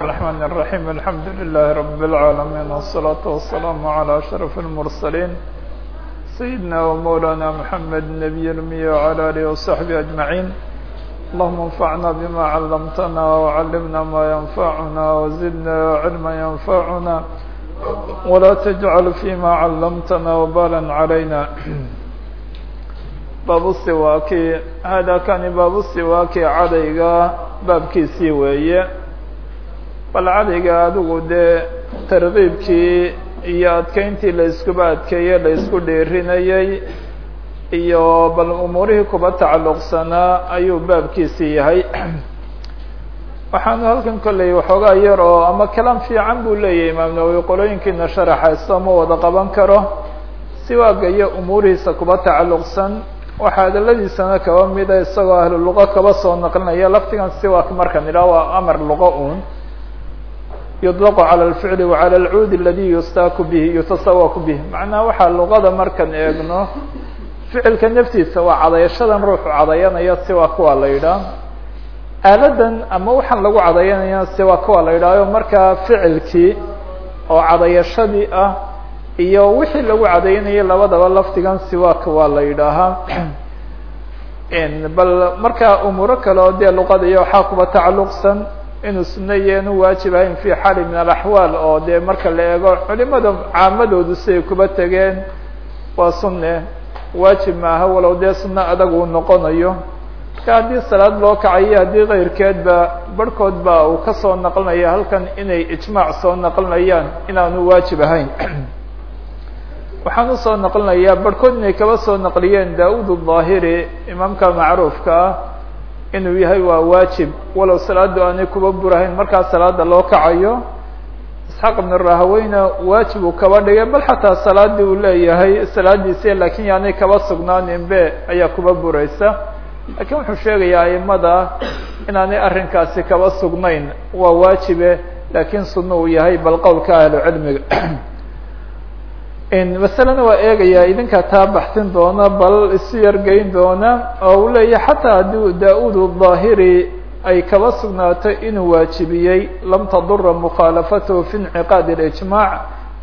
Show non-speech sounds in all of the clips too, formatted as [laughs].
الرحمن الرحيم الحمد لله رب العالمين والصلاة والسلام على أشرف المرسلين سيدنا ومولانا محمد النبي الأمي وعلى آله وصحبه أجمعين اللهم انفعنا بما علمتنا وعلمنا ما ينفعنا وزدنا علما ينفعنا ولا تجعل فيما علمتنا وبالا علينا باب السواك هذا كان باب السواك cadayga baabkiisii weeye bal cadayga adigu dee tarkiibkii iyo adkeyntii la iskuba adkeeye la isku dheerinayey iyo bal umuurihii kuba tacalluqsanaa ayuu baabkiisii yahay. [clears throat] Waxaanu halkan kolley waxoogaa yar oo ama kalaam fiican buu leeyahay imaam nawowi qolooyinkiina sharaxaysto ma wada qaban karo. Siwaaga iyo umuurihiisa kuba tacalluqsan waxaa hadaladiisana kaba mida isagoo ahlu luqo kaba soo naqlinaya. Laftigan siwaak markan idhaha waa amar luqo un yudlaqu cala alficli wacala alcuudi aladi yustaaku bihi yutasawaku bih macnaha waxaa luqada markan eegno ficilka naftiisa waa cadayashadan ruuxu cadayanaya siwaak waa la yidhaah aaladan ama waxaan lagu cadayanaya siwaak waa la yidhahyo markaa ficilkii oo cadayashadii ah iyo wixii lagu cadaynayay labadaba lafdigan siwaak waa la yidhaahaa bal markaa umuuro kale oo dee luqada iyo waxaa kuba tacalluqsan inuu sunno iyo inuu waajib ahayn fii xaali min alaxwaal oo dee marka la eego culimada caamadoodu siday kuba tegeen waa sunne. Waajib maaha walow dee sunno adag uu noqonayo. Marka haddii salaad loo kacayo haddii kayrkeedba barhkood baa uu ka soo naqlinaya halkan inay ijmaac soo naqlinayaan inaanu waajib ahayn. [clears throat] Waxaan u soo naqlinayaa barhkood inay kaba soo naqliyeen daawud daahiri imaamka macruufka ah inuu yahay waa waajib. Walow salaadu aanay kuba burahayn markaa salaada loo kacayo isxaaq ibn rahaweyna waajib uu kaba dhigay bal xataa salaadii uu leeyahay salaadiisi laakiin yaanay kaba sugnaanin be ayaa kuba buraysa. Lakin wuxuu sheegayaa aimada inaanay arrinkaasi kaba sugnayn waa waajibe laakiin sunna uu yahay bal qowlka ahlu cilmiga [clears throat] masalena waa eegaya idinkaa taa baxsin doona bal isu yargeyn doona oo uu leeyahy xataa haddii da-ud الظaahiri ay kaba sugnaato inuu waajibiyey lam tadura mukhaalafathu fi اnciqaad اlijmac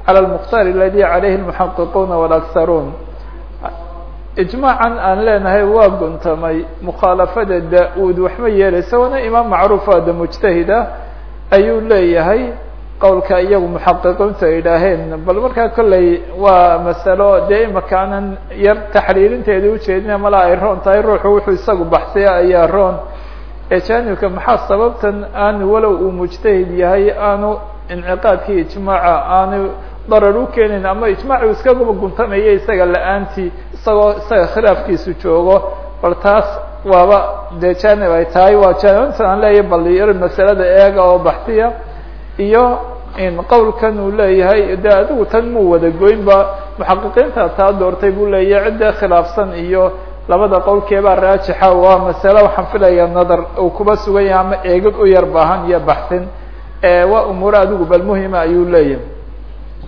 calى اlmukhtaar aladi calayhi اlmuxaqiquuna wاlakharuun ijmaacan aan leenahay waa guntamay mukhaalafada da-ud waxma yeelaysa waana imaam macruuf ada mujtahida ayuu leeyahay qowlka iyagu muxaqiqiintu ay idhaaheen bal markaa kolley waa masalo dee imakaanan yar taxriirinteeda ujeedina mala ay roon tahay. Ruuxu wuxuu isagu baxsaya ayaa roon. Ee janibka maxaa sababtan aanu walow uu mujtahid yahay? Aanu inciqaadkii ijmaaca aanu darar u keenayn ama ijmaacu iskagaba guntamaya isaga la'aantii isagoo isaga khilaafkiisu joogo? Bal taas waaba dee janib ay tahay waa janibinta aan leeyahay bal yar masalada eega oo baxsiya iyo qowlkan uu leeyahay de adigu tan muu wada goynba muxaqiqiinta taa doortay buu leeyahay cidda khilaafsan iyo labada qowlkeebaa raajixa waa masale waxaan filaya nadar uu kuba sugan yahay ama eegid u yar baahan iyo baxsin waa umuuro adigu bal muhima ayuu leeyahay.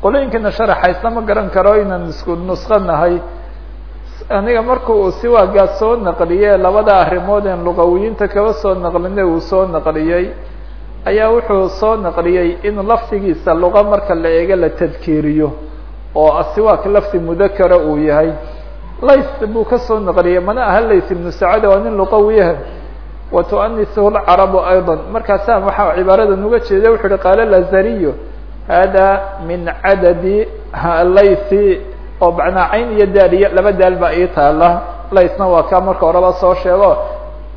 Qolooyinkana sharaxaysa ma garan karo inaan isku nusqo nahay. Aniga marka uu siwaagaa soo naqliye labada arrimood en luqawiyiinta kaba soo naqlinay uu soo naqliyey ayaa wuxuu soo naqliyey in lafdigiisa luqa marka la eego la tadkiiriyo oo asiwaak lafdi mudakara uu yahay. Lays buu ka soo naqliyey mana aha lays ibnu sacada waa nin luqawiyaha wa tuanisuhu lcarabu ayضa markaasa waxaa cibaaradan uga jeeda wuxu uhi qaala lazariyo hada min cadadi laysi oo macnaa cayn iyo daaliya laba daal baa ii taala laysna waa kaa marka horeba soo sheego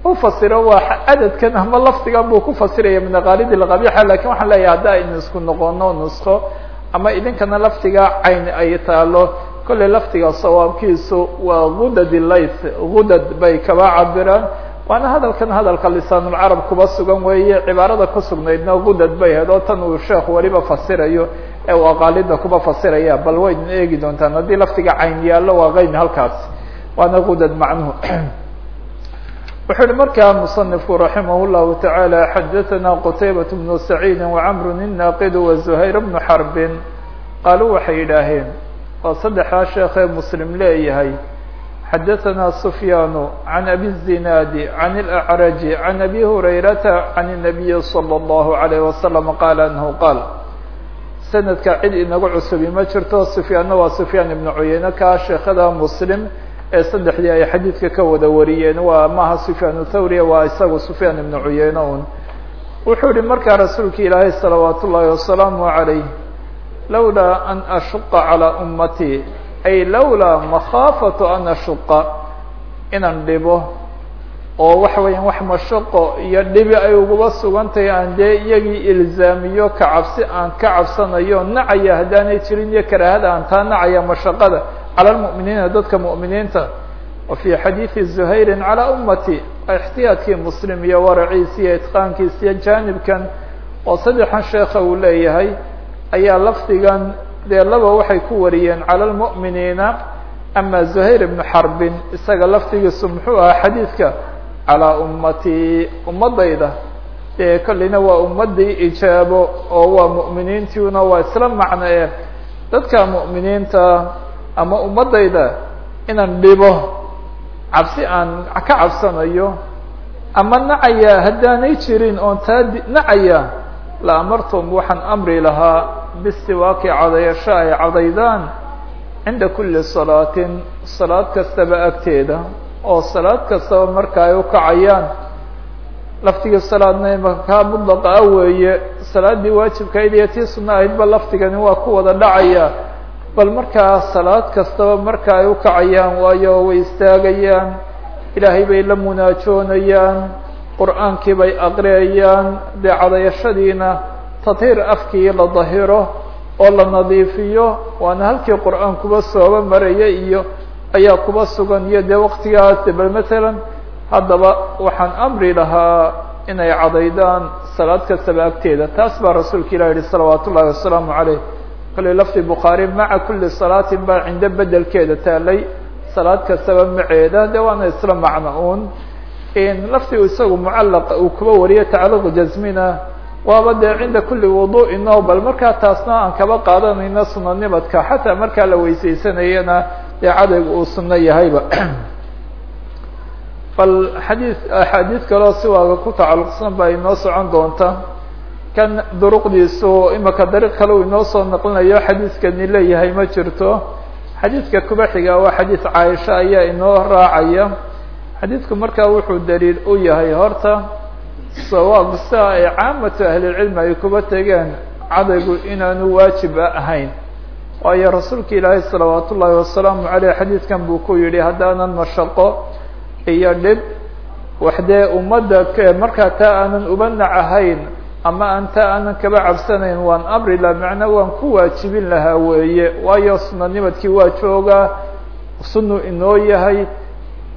ufasiro waa cadadkan ama lafdigan buu ku fasiraya min aqaalid اqabixa waxaan leeyahay hadda aynu isku noqono nusko ama idinkana lafdiga cayn ay taalo kolley lafdiga sawaabkiisu waa gudad lays gudad bay kaba cabiraan waana hadalkan hadalka lisaanulcarab kuba sugan weeye cibaarada ku sugnaydna gudad bay oo tan uu sheekhu weliba fasirayo ee uu aqaalida kuba fasiraya. Bal waydin eegi doontaan haddii lafdiga cayn yaallo waa qayn halkaas. Waana gudad macnuhu [clears throat] wuxuu uhi markaa muصنifku raximah الlahu taعalى xadaثna qtaybaة بن سacيidi وcmr الناqid وزhayr بن xarbin qaaluu waxay yidhaaheen oo saddexdaa sheekee muslim leeyahay xadaثna سfyaan عan abi الزinaad عan الأعrج عan abi هurayrata عan النabiyi slى الlه عalيه وasلم qaal anhu qaal sanadka cid inagu cusubi ma jirto sufyaanna waa sufyaan ibnu cuyeyne kaa sheekada muslim ee saddexdii ay xadiidka ka wada wariyeen waa maaha sufyaan thawriya waa isagu sufyaan ibnu cuyeyne un wuxuu yihi markaa rasuulka ilaahay salawaat ullaahi wasalaamu عalayh lowlaa an ashuqa calىa ummatii ay lowlaa makhaafatu an ashuqa inaan dhibo oo waxa weeyaan wax mashaqo iyo dhibi ay uguba sugantahay aan dee iyagii ilzaamiyo ka cabsi aan ka cabsanayo nacaya haddaanay jirin iyo karaahada aan taa nacaya mashaqada cala lmu'miniina dadka mu'miniinta wa fii xadiidi zuhayrin calaa ummati ixtiyaadkii muslim iyo waraciisi iyo itqaankiisa iyo jaanibkan oo saddexan sheekha uu leeyahay ayaa lafdigan dee laba waxay ku wariyeen cala lmu'miniina ama zuhayr ibnu xarbin isaga lafdigiisu muxuu ahaa xadiidka calaa ummatii ummadayda dee kolleyna waa ummadii ijaabo oo waa mu'miniintiuna waa isla macno e dadka mu'miniinta ama ummadayda inaan dhibo cabsi aan ka cabsanayo ama nacaya haddaanay jirin oon taa nacaya la amartum waxaan amri lahaa bistiwaaki cadayasho ay cadaydaan cinda kuli salaatin salaad kastaba agteeda oo salaad kastaba marka ay ukacayaan laftigii salaadna imaka mudlaqa a weeye salaaddii waajibkayd iyo tii sunna ahaydba lafdigani waa ku wada dhacaya bal markaa salaad kastaba marka ay ukacayaan waayo way istaagayaan. Ilaahay bay la munaajoonayaan. Qur'aankii bay aqriyayaan. Dee cadayashadiina tadhiir afkii la dahiro oo la nadiifiyo. Waana halkii qur'aan kuba sooba maraya iyo ayaa kuba sugan. Iyo dee waktigaas bal matalan haddaba waxaan amri lahaa inay cadaydaan salaad kastaba agteeda. Taas baa rasuulka ilah yihi salawaat ullahi wasalaamu caleyh kale lafdi bukhaari maca kuli salaatin baa cindo bedelkeeda taalay. Salaad kastaba maceeda de waana isla macno un lafdigu isagu mucallaqa uu kuba wariyo tacliiq jasmina waaba dee cinda kuli wudu'in o bal markaa taasna aan kaba qaadanayno sunanimadka xataa markaa la weysaysanayana dee cadaygu uu suno yahayba. [clears throat] Bal xadii axaadiid kaleo si waaga ku tacalluqsan baa inoo socon doonta kan duruqdiisu imaka dariiq kale uu inoo soo naqlinayo xadiidkani leeyahay ma jirto. Xadiidka kuba xiga waa xadiid caaisha ayaa inoo raacaya. Xadiidku markaa wuxuu daliil u yahay horta sawaab sia ay caamatu ahlilcilmi ay kuba tegeen cadaygu inaanu waajib ahayn. Waayo rasuulka ilaahay salawaat ullaahi wasalaamu caleyh xadiidkan buu ku yihi haddaanan mashaqo iyo dhib wax dee ummadda markaa taa aanan uba nacahayn ama aan taa aanan kaba cabsanayn waan amri la macna waan ku waajibin lahaa weeye. Waayo sunanimadkii waa joogaa sunu inoo yahay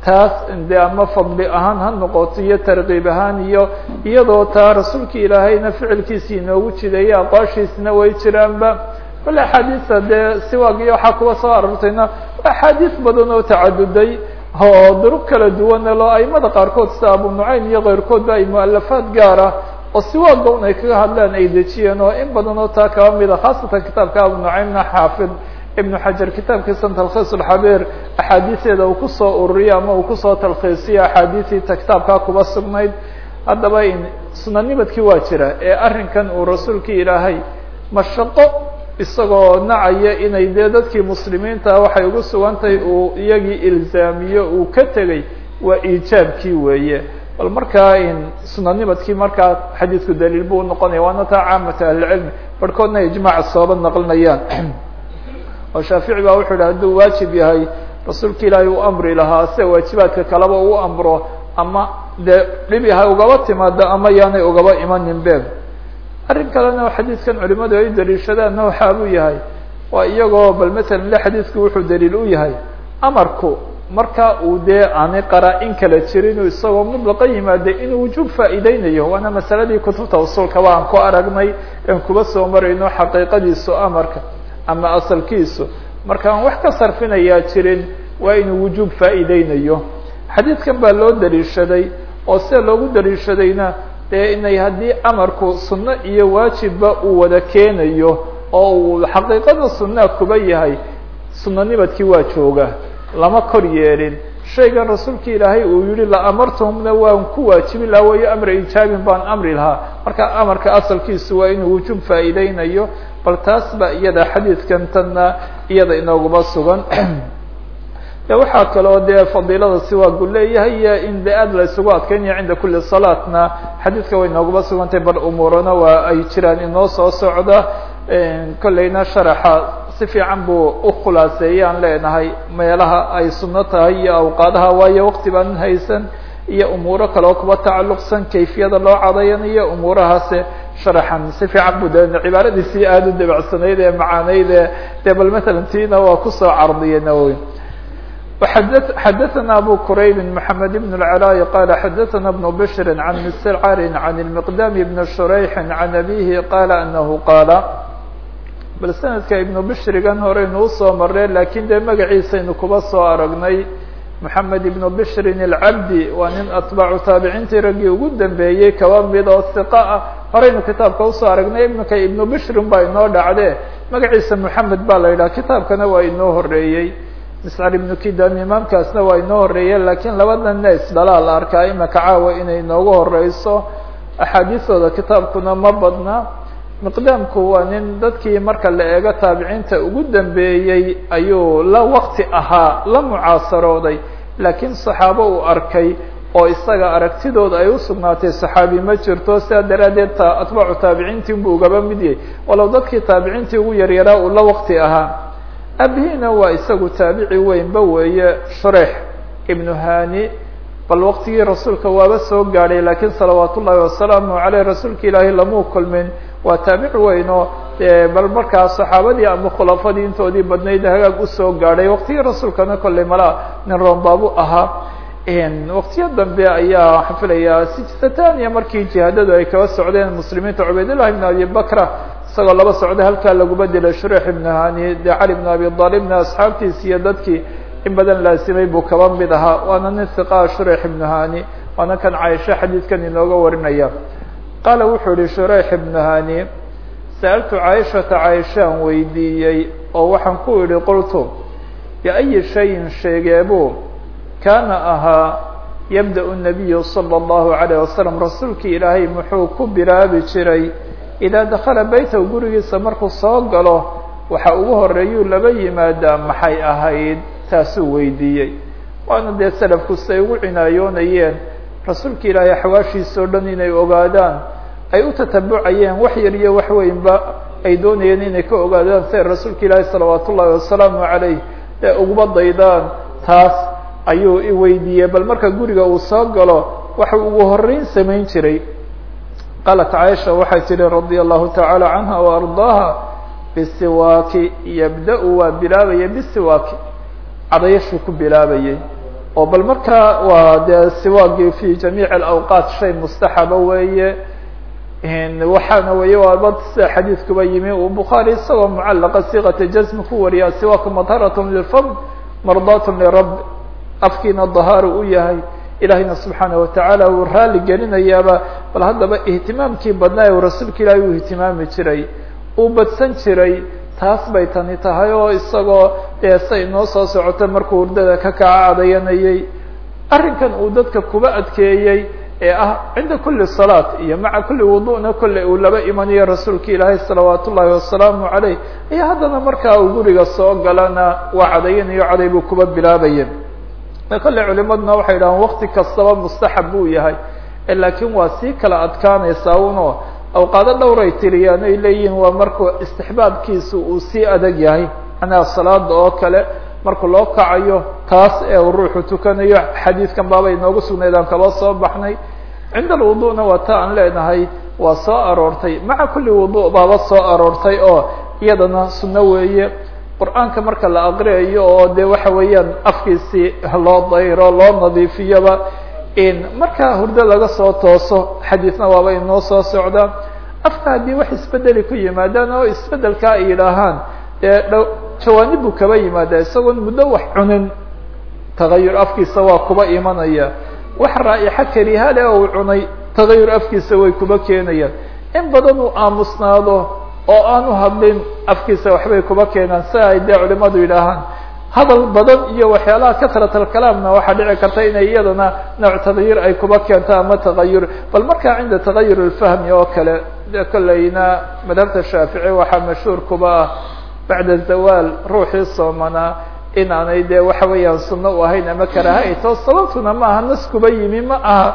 taas de ama fadli ahaan ha noqoto iyo tarkiib ahaan iyo iyadoo taa rasuulka ilaahayna ficilkiisi inoogu jideeya aqwaashiisna way jiraanba. Bal axaadiista dee siwaagiyo waxaa kuwa soo arortayna axaadiis badan oo tacaduday oo duruq kala duwana loo aimada qaarkood sida abu nucaym iyo keyrkoodba ay mualafaad gaara oo siwaaga un ay kaga hadlaan ay dejiyeen oo in badan oo taa kaba mida khaasatan kitaabka abu nucaymna xaafid ibnu xajar kitaabkiisa talkhiis ulxabiir axaadiiseeda uu ku soo ururiyo ama uu ku soo talkhiisiyo axaadiisiita kitaabkaa kuba sugnayd. Haddaba sunanimadkii waa jira ee arrinkan uu rasuulkii ilaahay mashaqo isagoo nacaya inay dee dadkii muslimiinta waxay ugu sugantahay uu iyagii ilzaamiyo uu ka tegey waa iijaabkii weeye bal markaa sunanimadkii markaa xadiidku daliil buu unoqonaya waana taa caamata ahlicilmi barhkoodna ijmaaca sooba naqlinayaan. Oo shaafici baa wuxuu yihi hadduu waajib yahay rasuulka ilaahay uu amri lahaa sida waajibaadka kaleba uu amro ama dee dhibi ha ugaba timaado ama yaanay ugaba imanin be arrin kalena xadiidkan culimadu ay daliishadaanna waxaabuu yahay. Waa iyagoo bal matalan le xadiidku wuxuu daliil u yahay. Amarku marka uu dee aanay qaraa-in kala jirin isagoo mudlaqa yimaada inuu wujuub faa'iideynayo waana masaladii kutubta usulkaba aan ku aragnay aan kuba soo marayno xaqiiqadiisu amarka ama asalkiisu. Markaan wax ka sarfinayaa jirin waa inuu wujuub faa'iideynayo xadiidkan baa loo daliishaday oo sida loogu daliishadayna dee inay haddii amarku sunno iyo waajibba uu wada keenayo oo uu xaqiiqada sunaa kuba yahay sunanimadkii waa jooga lama kor yeelin. Shaygan rasuulka ilaahay uu yihi la amartuhumna waan ku waajibin lahaa wayo amra ijaabin baan amri lahaa. Marka amarka asalkiisu waa inuu wujuub faa'iideynayo bal taas ba iyada xadiidkan tanna iyada inooguma sugan. [clears throat] De waxaa kaloo dee fadiilada siwaagu leeyahay iyo in de aad la isugu adkeynaya cinda kuli salaatna xadiidka way inooguma sugantay bal umuurana waa ay jiraan inoo soo socda kolleyna sharaxa si fiican buu u khulaaseeyaan leenahay meelaha ay sunno tahay iyo awqaadaha waayo waqti baanin haysan iyo umuuro kaleo kuba tacalluqsan kayfiyada loo cadayanayo umuurahaase sharaxan si fiican bu de cibaaradiisii aada u dabacsanayd ee macaaneyd ee de bal matalan tiina waa kusoo cardiyay nawowi xdثna أbو qrayb محamed بن العلاء qال xdثna بن بشhr عن مسcr عن المقدام بن شhrيح عن أbيه qال أنه qاaل bal sanadka ibnu bishrigan horeynu u soo marnay laakiin dee magaciisaynu kuba soo aragnay. Moxamed ibnu bishrin alcabdi waa nin atbaacu taabiciintii raggii ugu dambeeyey kaba mid oo hiqa ah horeynu kitaabka u soo aragnay imika ibnu bishrin baa inoo dhacdee magaciisa moxamed baa la yidhaha kitaabkana waa inoo horeeyey miscar ibnu kidam imaamkaasna waa inoo horeeye laakiin labada nes dhalaal arkaa imaka caawa inay inoogu horeyso axaadiistooda kitaabkuna ma badna miqdaamku waa nin dadkii marka la eego taabiciinta ugu dambeeyey ayuu la wakti ahaa la mucaasarooday. Laakiin saxaabo uu arkay oo isaga aragtidooda ay usugnaatay saxaabi ma jirto sidaa daraaddeed atbaacu taabiciintii buu ugaba mid yahay. Walow dadkii taabiciintii ugu yaryaraa uu la wakti ahaa. Abihiina waa isagu taabici weynba weeye shurex ibnu hani bal waktigii rasuulka waaba soo gaadhay lakiin salawaat ullahi wasalaamu aleyh rasuulka ilaahay lamuu kulmin waa taabici weynoo bal markaa saxaabadii ama khulafadii intoodii badnayd hagaag u soo gaadhay waktigii rasuulkana kolley malaa nin roonbaabu ahaa. Waktiyo dambe ayaa waxaan filayaa markii jihaadadu ay kaba socdeen muslimiinta cubaydullah ibn abi bakra isagoo laba socda halkaa laguma dilay shurex ibnu hani cali ibn abi aalibna asxaabtiisi iyo dadkii in badan laasimay buu kaba mid ahaa. Waana nin hiqaa shurex ibnu hani waana kan caaisha xadiidkan inooga warinaya qaala wuxuu yihi shurex ibnu hani sa'altu caaishata caaishaan weydiiyey oo waxaan ku idhi qultu biayi shayin sheegeebu kaana ahaa yabda nabiyu salى اllahu alayh wasalam rasuulkii ilaahay muxuu ku bilaabi jiray idaa dakala beytahu gurigiisa markuu soo galo waxa ugu horeeyuu laba yimaadaa maxay ahayd? Taasuu weydiiyey. Waana dee selafku siay ugu cinaayoonayeen rasuulka ilaahay axwaashiisa o dhan inay ogaadaan ay u tatabucayeen wax yar iyo wax weynba ay doonayeen inay ka ogaadaan si ay rasuulka ilaahay salawaat ullahi wasalaamu calayh ee uguba daydaan taas ayuu iweydiiyey bal marka guriga uu soo galo waxa ugu horeyn samayn jiray. Qaalat caaisha waxay tihi radia allahu tacaala canha وardaaha bisiwaaki yabda-u waa bilaabaya bisiwaaki. Cadayashuu ku bilaabayay oo bal markaa waa dee siwaagii fi jamiic alawqaat shay mustaxaba weeye waxaana weeye waaba sida xadiidkuba yimi. Uu bukhaari isagoo mucallaqa siqata jasmi ku wariyaa siwaaku madharat lilfam mardaat lirab afkiina dahaaru u yahay. Ilahayna subxaana watacaala uu raali gelinayaaba bal haddaba ihtimaamkii badnaa uu rasuulka ilaahay uu ihtimaami jiray uu badsan jiray taas bay tani tahay oo isagoo dee say inoo soo socota markuu hurdada ka kaca cadayanayay arrinkan uu dadka kuba adkeeyey ee ah cinda kuli salaat iyo maca kuli wudu'na kolley uu laba imanayo rasuulka ilaahay salawaat ullaahi wasalaamu calayh iyo haddana markaa uu guriga soo galana waa cadayanayo caday buu kuba bilaabaya kolley culimaduna waxay dhahaan wakti kastaba mustaxab buu yahay laakiin waa sii kala adkaanaysaa uno awqaado dhowray tiriyaan ay leeyihiin waa markuu istixbaabkiisu uu sii adag yahay. Macnaha salaada oo kale marku loo kacayo taas ee uu ruuxu tukanayo. Xadiidkan baaba inoogu sugnayd aan kaba soo baxnay. Cinda alwudu'na waa ta aan leenahay waa soo aroortay. Maca kulli wudu' baaba soo aroortay oo iyadana sunno weeye. Qur'aanka marka la aqriyayo oo de waxa weeyaan afkiisii loo dayro loo nadiifiyoba markaa hurdo laga soo tooso xadiidna waaba inoo soo socdaa. Afka haddii wax isbedeli ku yimaadaan oo isbeddelka ay yidhaahaan dee jawaanib buu kaba yimaada isagoon muddo wax cunin tagayur afkiisa waa kuba imanaya. Wax raa'ixa karihale uu cunay tagayur afkiisa way kuba keenayaan. In badan uu aamusnaado oo aanu hadlin afkiisa waxbay kuba keenaan si ay dee culimadu yidhaahaan hadal badan iyo waxyaalaha kasrat alkalaamna waxaa dhici karta inay iyadana nooc tagayur ay kuba keento ama tagayur bal markaa cinda tagayur lfahmi oo kale kolleyna madhabta shaafici waxaa mashhuur kuba ah bacda zawaal ruuxii soomanaa inaanay dee waxa weeyaan sunno u ahayn ama karaha ay too sababtuna nas kuba yimi ma aha.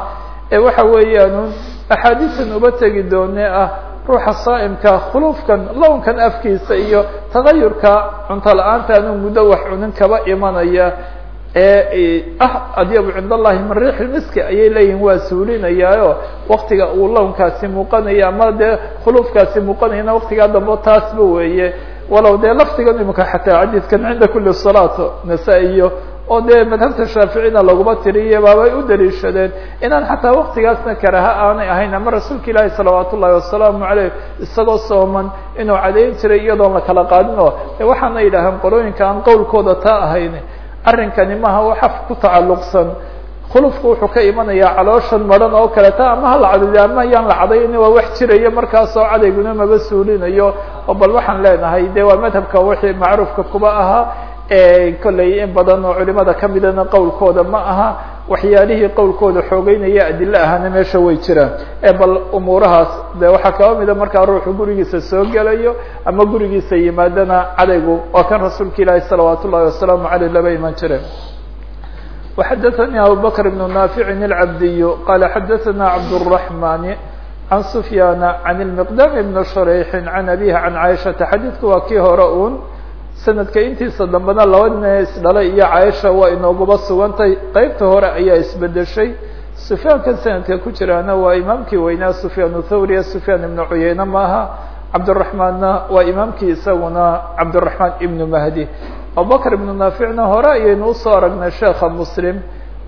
Ee waxa weeyaan axaadiisan uba tegi doone ah ruuxa saa'imka khuluufkan lownkan afkiisa iyo tagayurka cunto la'aanta anu muddo wax cunin kaba imanaya ee ah adyabu cind allahi min riixi miski ayay leeyihiin waa suulinayaayo waktiga uu lownkaasi muuqanaya ama dee khuluufkaasi muuqanayana waktigaa dambe taasba weeye. Walow dee lafdigan imika xataa xadiidkan cinda kuli salaato nasa-iyo oo dee madhabta shaaficina laguma tiriye baabay u daliishadeen inaan xataa waktigaasna karaha aanay ahayn ama rasuulka ilaahi salawaat ullahi wasalaamu caleyh isagoo sooman inuu cadeyn jiray iyadoon la kala qaadin oo de waxaana yidhaaheen qolooyinka aan qowlkooda taa ahayn arrinkani maha wax af ku tacalluqsan. Khulufku wuxuu ka imanayaa calooshan maran oo kaleta ama hala cadayda ama ayaan la cadayni waa wax jiraya markaasoo cadayguna maba suulinayo. Oo bal waxaan leenahay de waa madhabka wixii macruufka kuba ahaa kolley in badan oo culimada kamidana qowlkooda ma aha waxyaalihii qowlkooda xoogeynaya adilo ahaana meesha way jiraan bal umuurahaas de waxaa kaba mida markaa ruuxu gurigiisa soo gelayo ama gurigiisa yimaadana cadaygu waa kan rasuulka ilaahi salawaat ullahi wasalaamu aleyh laba iman jireen وxdثnي abو bكر بن نافع العبدي qال xdثna عبدالرحمن عن سفyان عن المقدام بن شhريح عن أبيه عن عائشhaةa xadيثku waa kii hore un sanadka intiisa dambena laba nin isdhalay iyo caaisha waa inooguba sugantay. Qeybta hore ayaa isbedeshay sufyaankan sanadka ku jiraana waa imaamkii weynaa sufyaan thawriya sufyaan ibnu cuyeyne maaha cabdiraxmaanna waa imaamkii isaguna cabdiraxmaan ibnu mahdi. Abubakr ibnu naaficna hore ayaynu u soo aragnay sheekha muslim.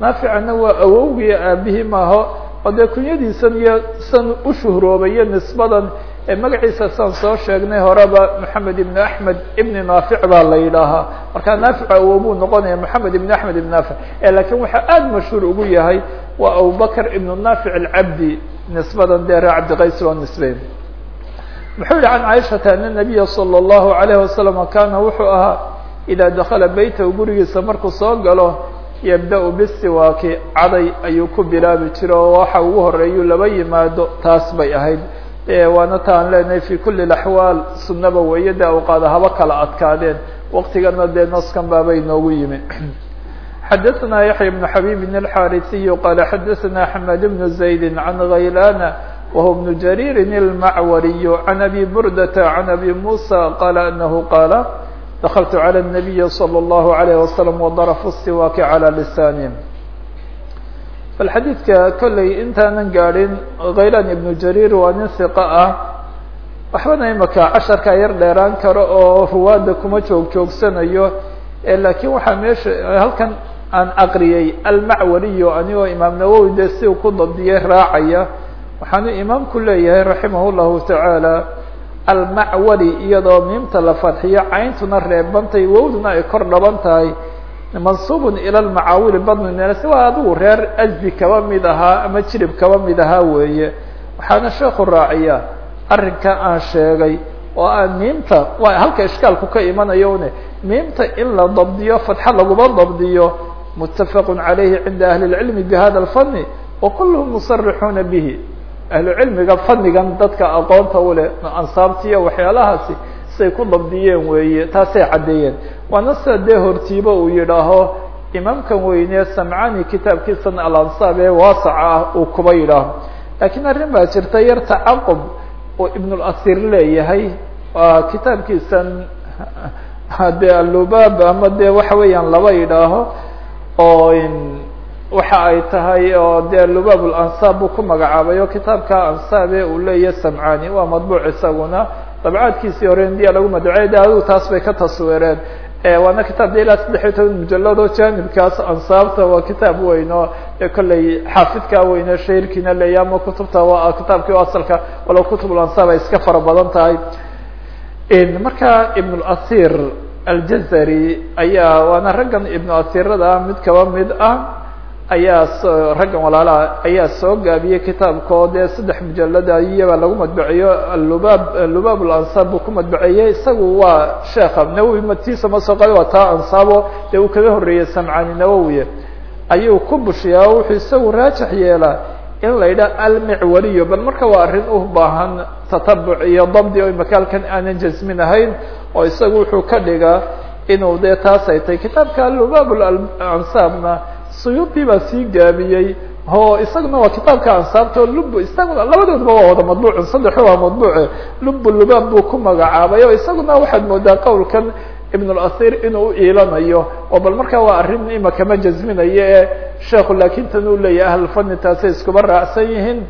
Naaficana waa awowgii aabihii maaho. Oo dee kunyadiisan iyo san u shuhroobayo nisbadan magaciisa saan soo sheegnay horeba moxamed ibn axmed ibni naafic baa la yidhaahaa markaa naafic awow buu noqonaya moxamed ibn axmed ibn naafic lakiin waxaa aada mashhuur ugu yahay waa abubakr ibnu naafic alcabdi nisbadan dee reer cabdiqays loo nisbeyn. Muxuu yihi can caaishata ana nabiya salى اllahu alayh wasalam kana wuxuu ahaa ida dakala beytahu gurigiisa markuu soo galo yabda-u bisiwaaki caday ayuu ku bilaabi jira oo waxa ugu horeeyuu laba yimaado taas bay ahayd waana ta aan leenahay fi kuli axwaal sunaba weeye de awqaada haba kala adkaadeen waktigana dee nooskan baabay noogu yimi [clears throat] xadaثna yaحya بن xabيb الxاrisiy qala xadaثna xmed بن زayd عan غaylana whu بن jarيr الmacwariy عan abi burdata عan abi muسى qala anahu qaala dakltu عlى النabiyi slى الlahu عalيه waslم وdarfu الsiwaaki عalى lisani bal xadiidka kolley intaanan gaadhin khaylan ibnu jariir waa nin hiqa ah. Waxbana imaka casharkaa yar dheeraan karo oo ruwaadda kuma joog joogsanayo. Laakiin waxaa meesha halkan aan aqriyey almacwaliyo anigoo imaam nawowi dee si uu ku dabdiyey raacaya. Waxaanu imaamku leeyahay raximah llahu tacaala almacwali iyadoo miimta la fadxiyo cayntuna reebantay wowduna ay kor dhaban tahay mansuubun ila lmacaawili badni nes waa adigu reer asdi kaba mid ahaa ama jirib kaba mid ahaa weeye waxaana sheeku raaciya arrinka aan sheegay oo aan miimta waa halka ishkaalku ka imanayo miimta in la dabdiyo fatxa laguma dabdiyo mutafaqu calayhi cinda ahli اlcilmi bihada اlfani wa kulluhum musarixuuna bihi ahlu cilmiga fanigan dadka aqoonta uleh ansaabtiya waxyaalahaasi say ku dabdiyeen weeye taasay caddeeyeen waana dee hortiibo uu yidhaaho imaamkan weyne samcani kitaabkiisan alansaab ee waasaca ah uu kuba yidhaaho. Laakiin arrin baa jirta yar tacaqub oo ibnulasiir leeyahay kitaabkiisan [laughs] dee allubaab ama dee waxa weeyaan laba yidhaaho oo waxa ay tahay oo dee lubaab lansaab buu ku magacaabay oo kitaabka ansaab ee uu leeyahay samcani waa madbuuc isaguna dabcaadkiisii hore indiya lagu madbucey de taas bay ka taswiireen waana kitaab de ilaa saddex iyo toban mujalad oo janibkaas ansaabta waa kitaab weyn oo de kolley xaafidkaa weyne shairkiina leeya ama kutubta waa kitaabkii asalka walow kutublansaab ay iska fara badan tahay. Marka ibn aljazari ayaa waana raggan ibnu asirada mid kaba mid ah ayaa raggan walaalaha ayaa soo gaabiyey kitaabkoo dee saddex mujalada iyabaa lagu madbaceeyo alubaab lubaab lansaab buu ku madbaceeyey isagu waa sheekha nawowi matiisa ma soo qada waa taa ansaabo dee uu kaga horreeyey samcani nawowiye ayuu ku bushiyaa wuxuu isagu raajix yeelaa in la yidhaha almicwaliyo bal marka waa arrin u baahan tatabuc iyo dabdi o makaalkan aanan jasmin ahayn oo isagu wuxuu ka dhigaa inuu dee taas ay tahay. Kitaabka lubaab ansaabna suyuudi baa sii gaabiyey. O isaguna waa kitaabka ansaabto lub isaguna labadoodba waa wada madbuucun. Saddexu waa madbuuce. Lub lubaab buu ku magacaabay. O isaguna waxaad moodaa qowlkan ibn inuu u iilanayo. Oo bal markaa waa arrin imaka ma ee sheekhu laakin tan uu leeyahay ahlfani taasay iskuba raacsan yihiin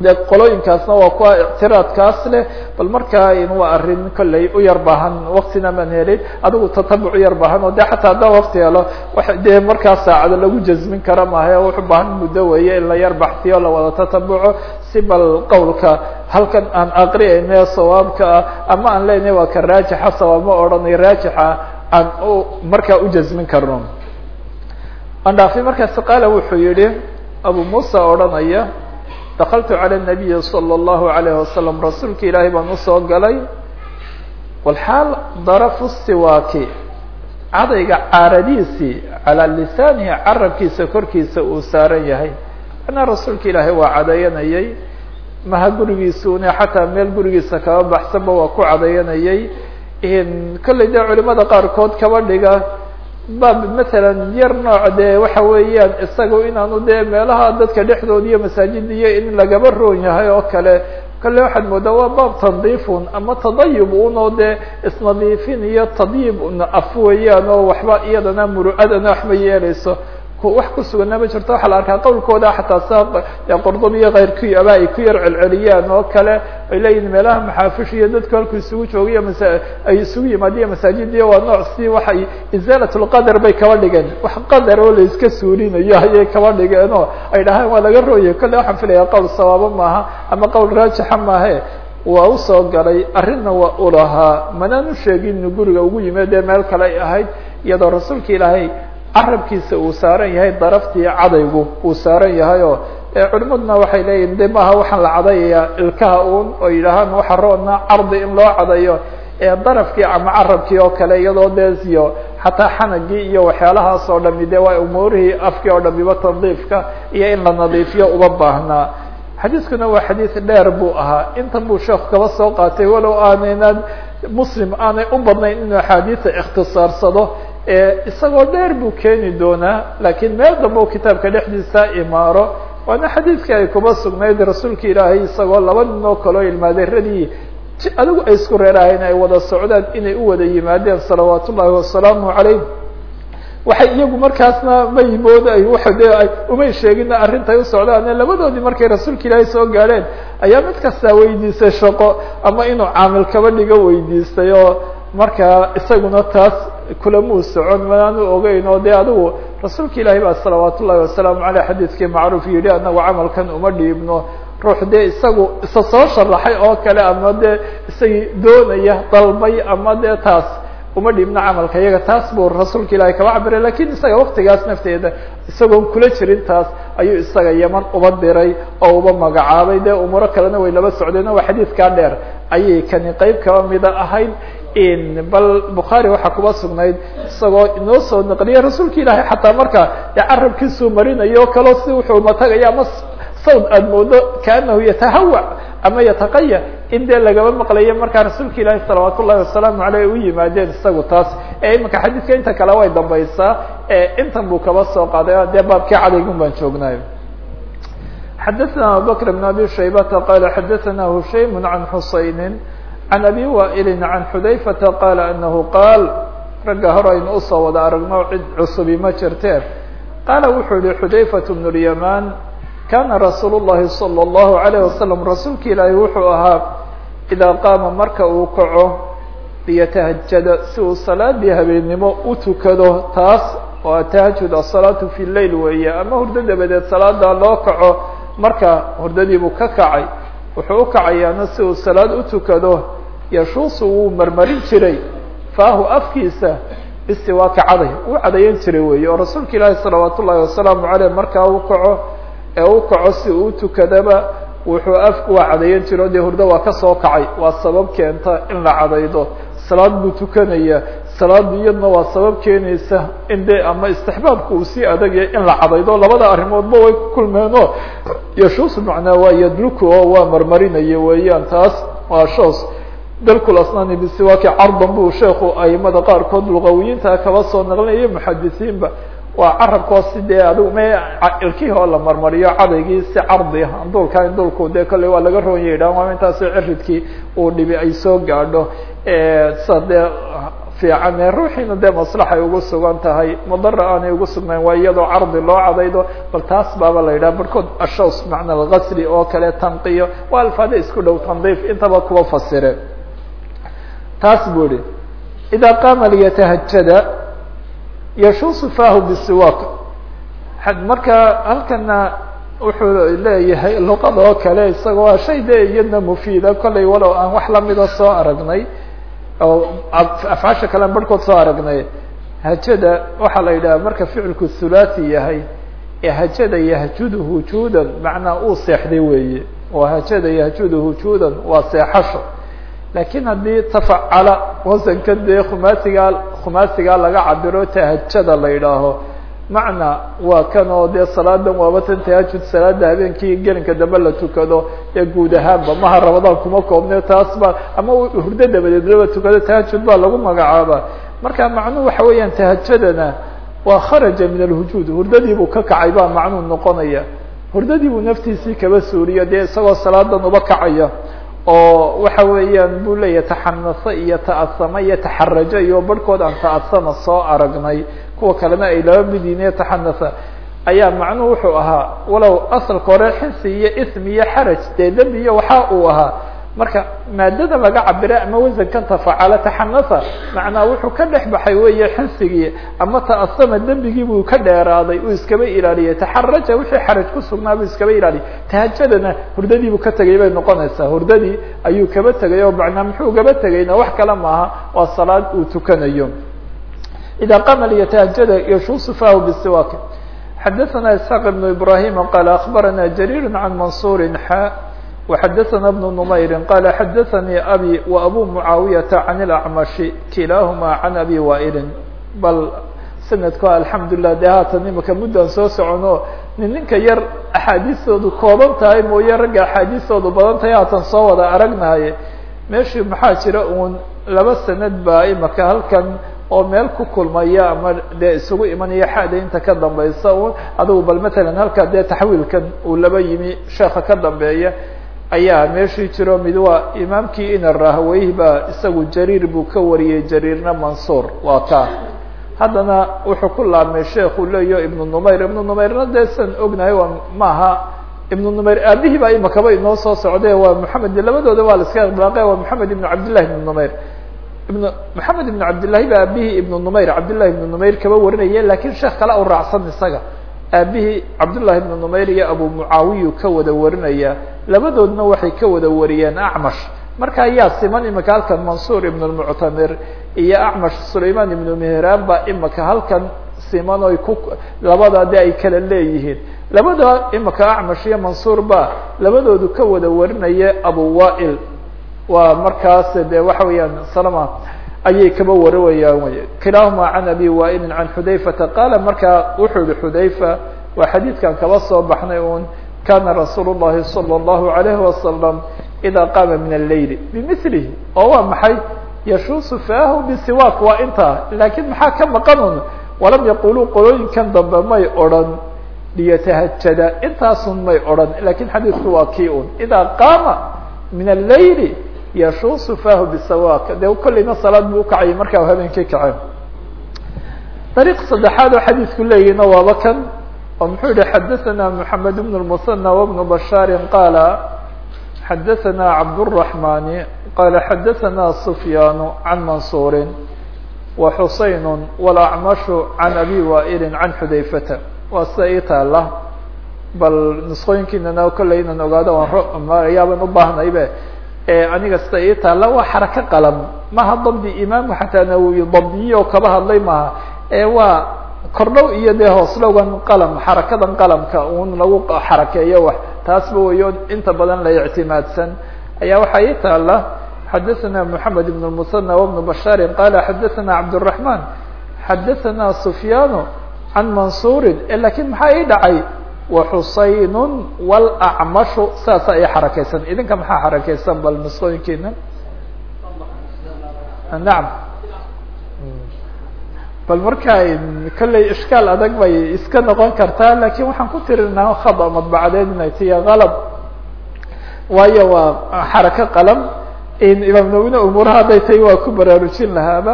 de qolooyinkaasna waa kuwa ictiraadkaas leh bal markaa waa arrin kolley u yar baahan waktina maan helin adigu tatabuc u yar baahan oo de xataa haddaan wakti helo wa dee markaa saacado lagu jasmin kara maaha wuxuu baahan muddo weeye in la yar baxsiyo la wada tatabuco si bal qowlka halkan aan aqriyayne sawaabka ah ama aan leenahay waa ka raajixa sawaab ma odhanay raajixa aan u markaa u jasmin karno. Andhaafi markaasi qaala wuxuu yihi abu muusa odhanaya dakaltu calى الnabiyi salى الlahu عalayه wasalam rasuulka ilaahay baan usoo galay walxaal darafu siwaaki cadayga caaradiisii calaa lisaanihi carabkiisa korkiisa uu saaran yahay anaa rasuulka ilaahay waa cadayanayay maha gurigiisuna xataa meel gurigiisa kaba baxsanba waa ku cadayanayay kolley dee culimada qaarkood kaba dhiga baab matalan yar nooc dee waxa weeyaan isaga inaanu dee meelaha dadka dhexdooda iyo masaajida iyo in lagaba roon yahay oo kale kale waxaad moodaa waa baab tandiifun ama tadayub un oo dee isnadiifin iyo tadyib af weeyaan oo waxba iyadana muru'adana waxma yeeleyso wax kusuganna ma jirto waxaa la arkaa qowlkooda xataa sa qordon iyo keyrkii aba ku yar celceliyaan oo kale ay leeyihiin meelaha maxaafish iyo dadku halku isugu joogiyo masa ay isugu yimaadiyo masaajidiya waa nooc si waxay izaalat lqadar bay kaba dhigeen. Wax qadar oo la iska ayay kaba dhigeen oo ay dhahaan waa laga rooyay. Kolle waxaan filaya qowl sawaabo maaha ama qowl raajixa maahe waa u soo galay arrinna waa u lahaa. Manaan u sheegin inu guriga ugu yimid dee meel kale ay ahayd iyadoo rasuulka ilaahay carabkiisa uu saaran yahay daraftii cadaygu uu saaran yahay oo culimaduna waxay leeyihiin de maaha waxaan la cadayayaa ilkaha un oo yidhaahaan waxa roona cardi in loo cadayo darafkii ama carabkii oo kale iyadoo deesiyo xataa xanagii iyo waxyaalahaas oo dhami de waa umuurihii afkii oo dhamiba tandiifka iyo in la nadiifiyo uba baahnaa. Xadiiskuna waa xadiis dheer buu ahaa. Intan buu sheekhu kaba soo qaatay walow aanaynan muslim aanay u badnayn inuu axaadiisa ikhtisaarsado isagoo dheer buu keeni doonaa lakiin meel dambe u kitaabka dhexdiisa imaaro. Waana xadiidkii ay kuba sugnayd rasuulka ilaahay isagoo laba nin oo kaloo ilmaadeeradii adigu ay isku reerahayn ay wada socdaan inay u wada yimaadeen salawaat ullahi wasalaamu calayh waxay iyagu markaasna may mooda waa de ay umay sheegina arrintay u socdaan labadoodii markay rasuulka ilaahay soo gaadheen ayaa mid kastaa weydiisay shaqo ama inuu caamil kaba dhigo weydiistay oo markaa isaguna taas kulamuu socon manaanu ogeyn oo de adigu rasuulka ilaahay baa salawaat ullahi wasalaamu aleyh xadiidkii macruuf yihi anagu camalkan uma dhiibno ruux dee isagu isa soo sharaxay oo kale ama dee isagii doonaya dalbay ama dee taas uma dhiibno camalka iyaga taas buu rasuulka ilaahay kaba cabiray laakiin isaga waktigaas nafteeda isagoon kula jirin taas ayuu isaga yaman uba diray oo uba magacaabay dee umuuro kalena way laba socdeen waa xadiidkaa dheer. Ayay kani qeyb kaba mida ahayd bal bukhaari waxaa kuba sugnayd isagoo inoo soo naqliya rasuulka ilaahay xataa marka carabkiisuu marinayo kaloo si wuxuu matagaya ama sawd aada moodo kaanahu yatahawac ama yataqaya in dee lagaba maqlayo markaa rasuulka ilaahay salawaat ullahi wasalaamu aleyh u yimaadeen isagu taas ee imanka xadiidka inta kale way dambaysaa intan buu kaba soo qaaday dee baabkii cadaygun baan joognayo xadaثna abubakr bn abi shaybata qala xadaثna hushaym an xusayni can abi waa'ili can xudayfata qaala anahu qaal ragga hore aynu usoo wada aragno cid cusubi ma jirteen qaala wuxuu yihi xudayfat bn اlyamaan kana rasuul الlahi salى الlahu عalيه wasalam rasuulka ilaahi wuxuu ahaa idaa qaama marka uu kaco liyatahajada si uu salaadii habeennimo u tukado taas oo tahajud asalaatu fi leyl weeye ama hurdo dabadeed salaada loo kaco marka hurdadiibuu ka kacay wuxuu u kacayaana si uu salaad u tukado yashuusu wuu marmarin jiray. Faahu afkiisa bistiwaaki caday. Uu cadayan jiray weeye. Oo rasuulka ilaahi salawaat ullahi wasalaamu aleyh markaa u kaco ee u kaco si uu tukadaba wuxuu afku waa cadayan jira o dee hurdo waa ka soo kacay. Waa sabab keenta in la cadaydo. Salaad buu tukanaya. Salaada iyadna waa sabab keenaysa in de ama istixbaabka uu sii adagya in la cadaydo. Labada arrimoodba way ku kulmeeno yashuus macnaa waa yadluku oo waa marmarinaya weeyaan. Taas waa shoos dalkul asnaani bisiwaaki cardan buu sheeku aimada qaarkood luqawiyiinta kaba soo naqlinaya muxadisiinba. Waa carabkoo si dee adigu me ilkihii oo la marmariyo cadaygii si cardi ah andulka indulku dee kolley waa laga roon yidha waa intaasi ciridkii uu dhibi ay soo gaadho. Sa dee fiican ruuxiina dee maslaxay ugu sugan tahay mudara aanay ugu sugnayn waa iyadoo cardi loo cadaydo bal taas baaba la yidhaha barkood ashaws macna algasri oo kale tanqiyo waa alfaada isku dhow tandiif intaba kuwa fasire taas buu ihi idaa qaama liyatahajada yashuusu fahu bisiwak marka halkana wuxuu leeyahay luqada oo kale isagoo waa shay de iyadna mufiida kollay walow aan wax lamida soo aragnay oo afcaasha kalean barhkood soo aragnay hajada waxaa la yidhaha marka ficilku thulathi yahay ee hajada yahjudu hujuudan macnaa uu seexday weeye waa hajada yahjudu hujuudan waa seexasho laakiin haddii tafacala wasanka dee khumaasigaa khumaasigaa laga cabiro tahajada la yidhaaho macna waa kan oo dee salaadan waaba tahajud salaada habeenkii gelinka dambe la tukado ee guud ahaanba maha ramadaan kuma koobne taas ama hurdo dabadeed laba tukado tahajud baa lagu magacaaba. Marka macnuhu waxa weeyaan tahajadana waa kharaja min alhujuud hurdadii buu ka kacay baa macnuu noqonaya. Hurdadii buu naftiisii kaba suuriya dee isagoo salaadan uba kacaya oo waxa weeyaan buu leeyahay taxanasa iyo ta'asama iyo taxaraja iyo barhkood aan ta'asama soo aragnay. Kuwa kalena ay laba midiine taxanasa ayaa macnuhu wuxuu ahaa walow asalka hore xinsi iyo ismi iyo xaraj dee dembi iyo waxa uu ahaa marka maadada laga cabiray ama wasankanta facala taxanasa macnaa wuxuu ka dhex baxay weeye xansigii ama ta'asama dembigii buu ka dheeraaday uu iskaba ilaaliyey taxaraja wixii xaraj ku sugnaa buu iskaba ilaaliyay tahajadana hurdadii buu ka tegay bay noqonaysaa. Hurdadii ayuu kaba tegay oo macnaa muxuu kaba tegayna wax kale maaha waa salaad uu tukanayo. Ida qama lytahajada yashuusu fahu bsiwaak xadaثana isxaq ibnu ibrahim qala akbarana jariir can mansuuri xa وحدثنا بن نمير قال حدثني أبي وأبو معاوية عن الأعمش كلاهما عن أبي وائل bal سندku الحمد لله de haatan imika muddan soo socono nin ninka yar أحاadiistoodu kooban tahay mooye ragga أحaadiistoodu badan tahay haatan soo wada aragnaye meeshii maxaa jira un laba sanad baa imika halkan oo meel ku kulmaya ama dee isugu imanaya xada inta ka dambaysa un adugu bal matalan halka dee taxwiilkan uu laba yimi sheeka ka dambeeya ayaa meeshii jiro mid waa imaamkii ina rahweyh baa isagu jariir buu ka wariyey jariirna mansuur waa ka haddana wuxuu ku laabmay sheekhu leeyo ibnu numayr. Ibnu numayrna dee san ognahay waa maaha. Ibnu numayr aabihii baa imakaba inoo soo socde waa moxamed labadooda waa la iska iطlaaqe waa moxamed ibnu cabdillahi ibnu numayr. Ibn moxamed ibn cabdillahi ba aabihii ibnu numayr cabdillahi ibnu numayr kaba warinaya laakiin sheekh kale u raacsan isaga aabihii cabdullahi ibnu numayr iyo abu mucaawiyu ka wada warinaya labadoodna waxay ka wada wariyeen acmash. Marka ayaa siman imika halkan mansuur ibn lmuctamir iyo acmash sulayman ibnu mehraan ba imika halkan siman oy ku labada de ay kala leeyihiin. Labada imika acmash iyo mansuur ba labadoodu ka wada warinaya abu wail waa markaas de waxa weeyaan salama ayay kaba warawayaan wy kilaahuma can abi wailin can xudayfata qaala markaa wuxuu yihi xudayfa waa xadiidkan kaba soo baxnay un kana rasuul الlahi salى الlahu عalayhi wasalam ida qaama min allayl bimilihi oo waa maxay yashuusu fahu bisiwak waa intaa lakin maxaa ka maqan un walam yaquluu qolooyinkan dambe may odran liyatahajada intaasun may odran lakin xadiidku waa kii un ida qaama min allayl yashuusu fahu bisawak de kolleyna salaad buu ukacayay markaa habeenkii kaceen dariiq saddexaad oo xadiidku leeyihina waaba kan oo muxuu yihi xadaثana mحamed بن المثنى وبن بشhاr qala xadaثana cabdالرحمن qala xadaثana سfyاn عan maنصuر وxuseyn والأcmaش عan abi waئl عan xudayfata waa sida ii taala bal نسqooyinkiinana kolley inan ogaado yaaban ubaahnaybe aniga sida ii taalla waa xarako qalam maha dabdi imaamu xataa nawowi dabdiye oo kaba hadlay maaha waa kordhow iyo dee hooslogan qalam xarakadan qalamka un lagu xarakeeyo wax taasba weyo inta badan la ictimaadsan ayaa waxaa ii taala xadaثna mحamed بن المثنى وبن بشhاr qala xadaثna cabdالرحمن xadaثna سfyaan عan mansuri lakin maxaa ii dhacay وxusayn واlأcmaشhu saasa ay xarakeysan idinka maxaa xarakeysan bal nusqooyinkiina naam bal marka kolley ishkaal adag bay iska noqon kartaa lakin waxaan ku tirinaa khada madbacadeed inay tiya qalb waayo waa xarako qalam imaam nawine umuuraha hadday tahay waa ku baraarujin lahaaba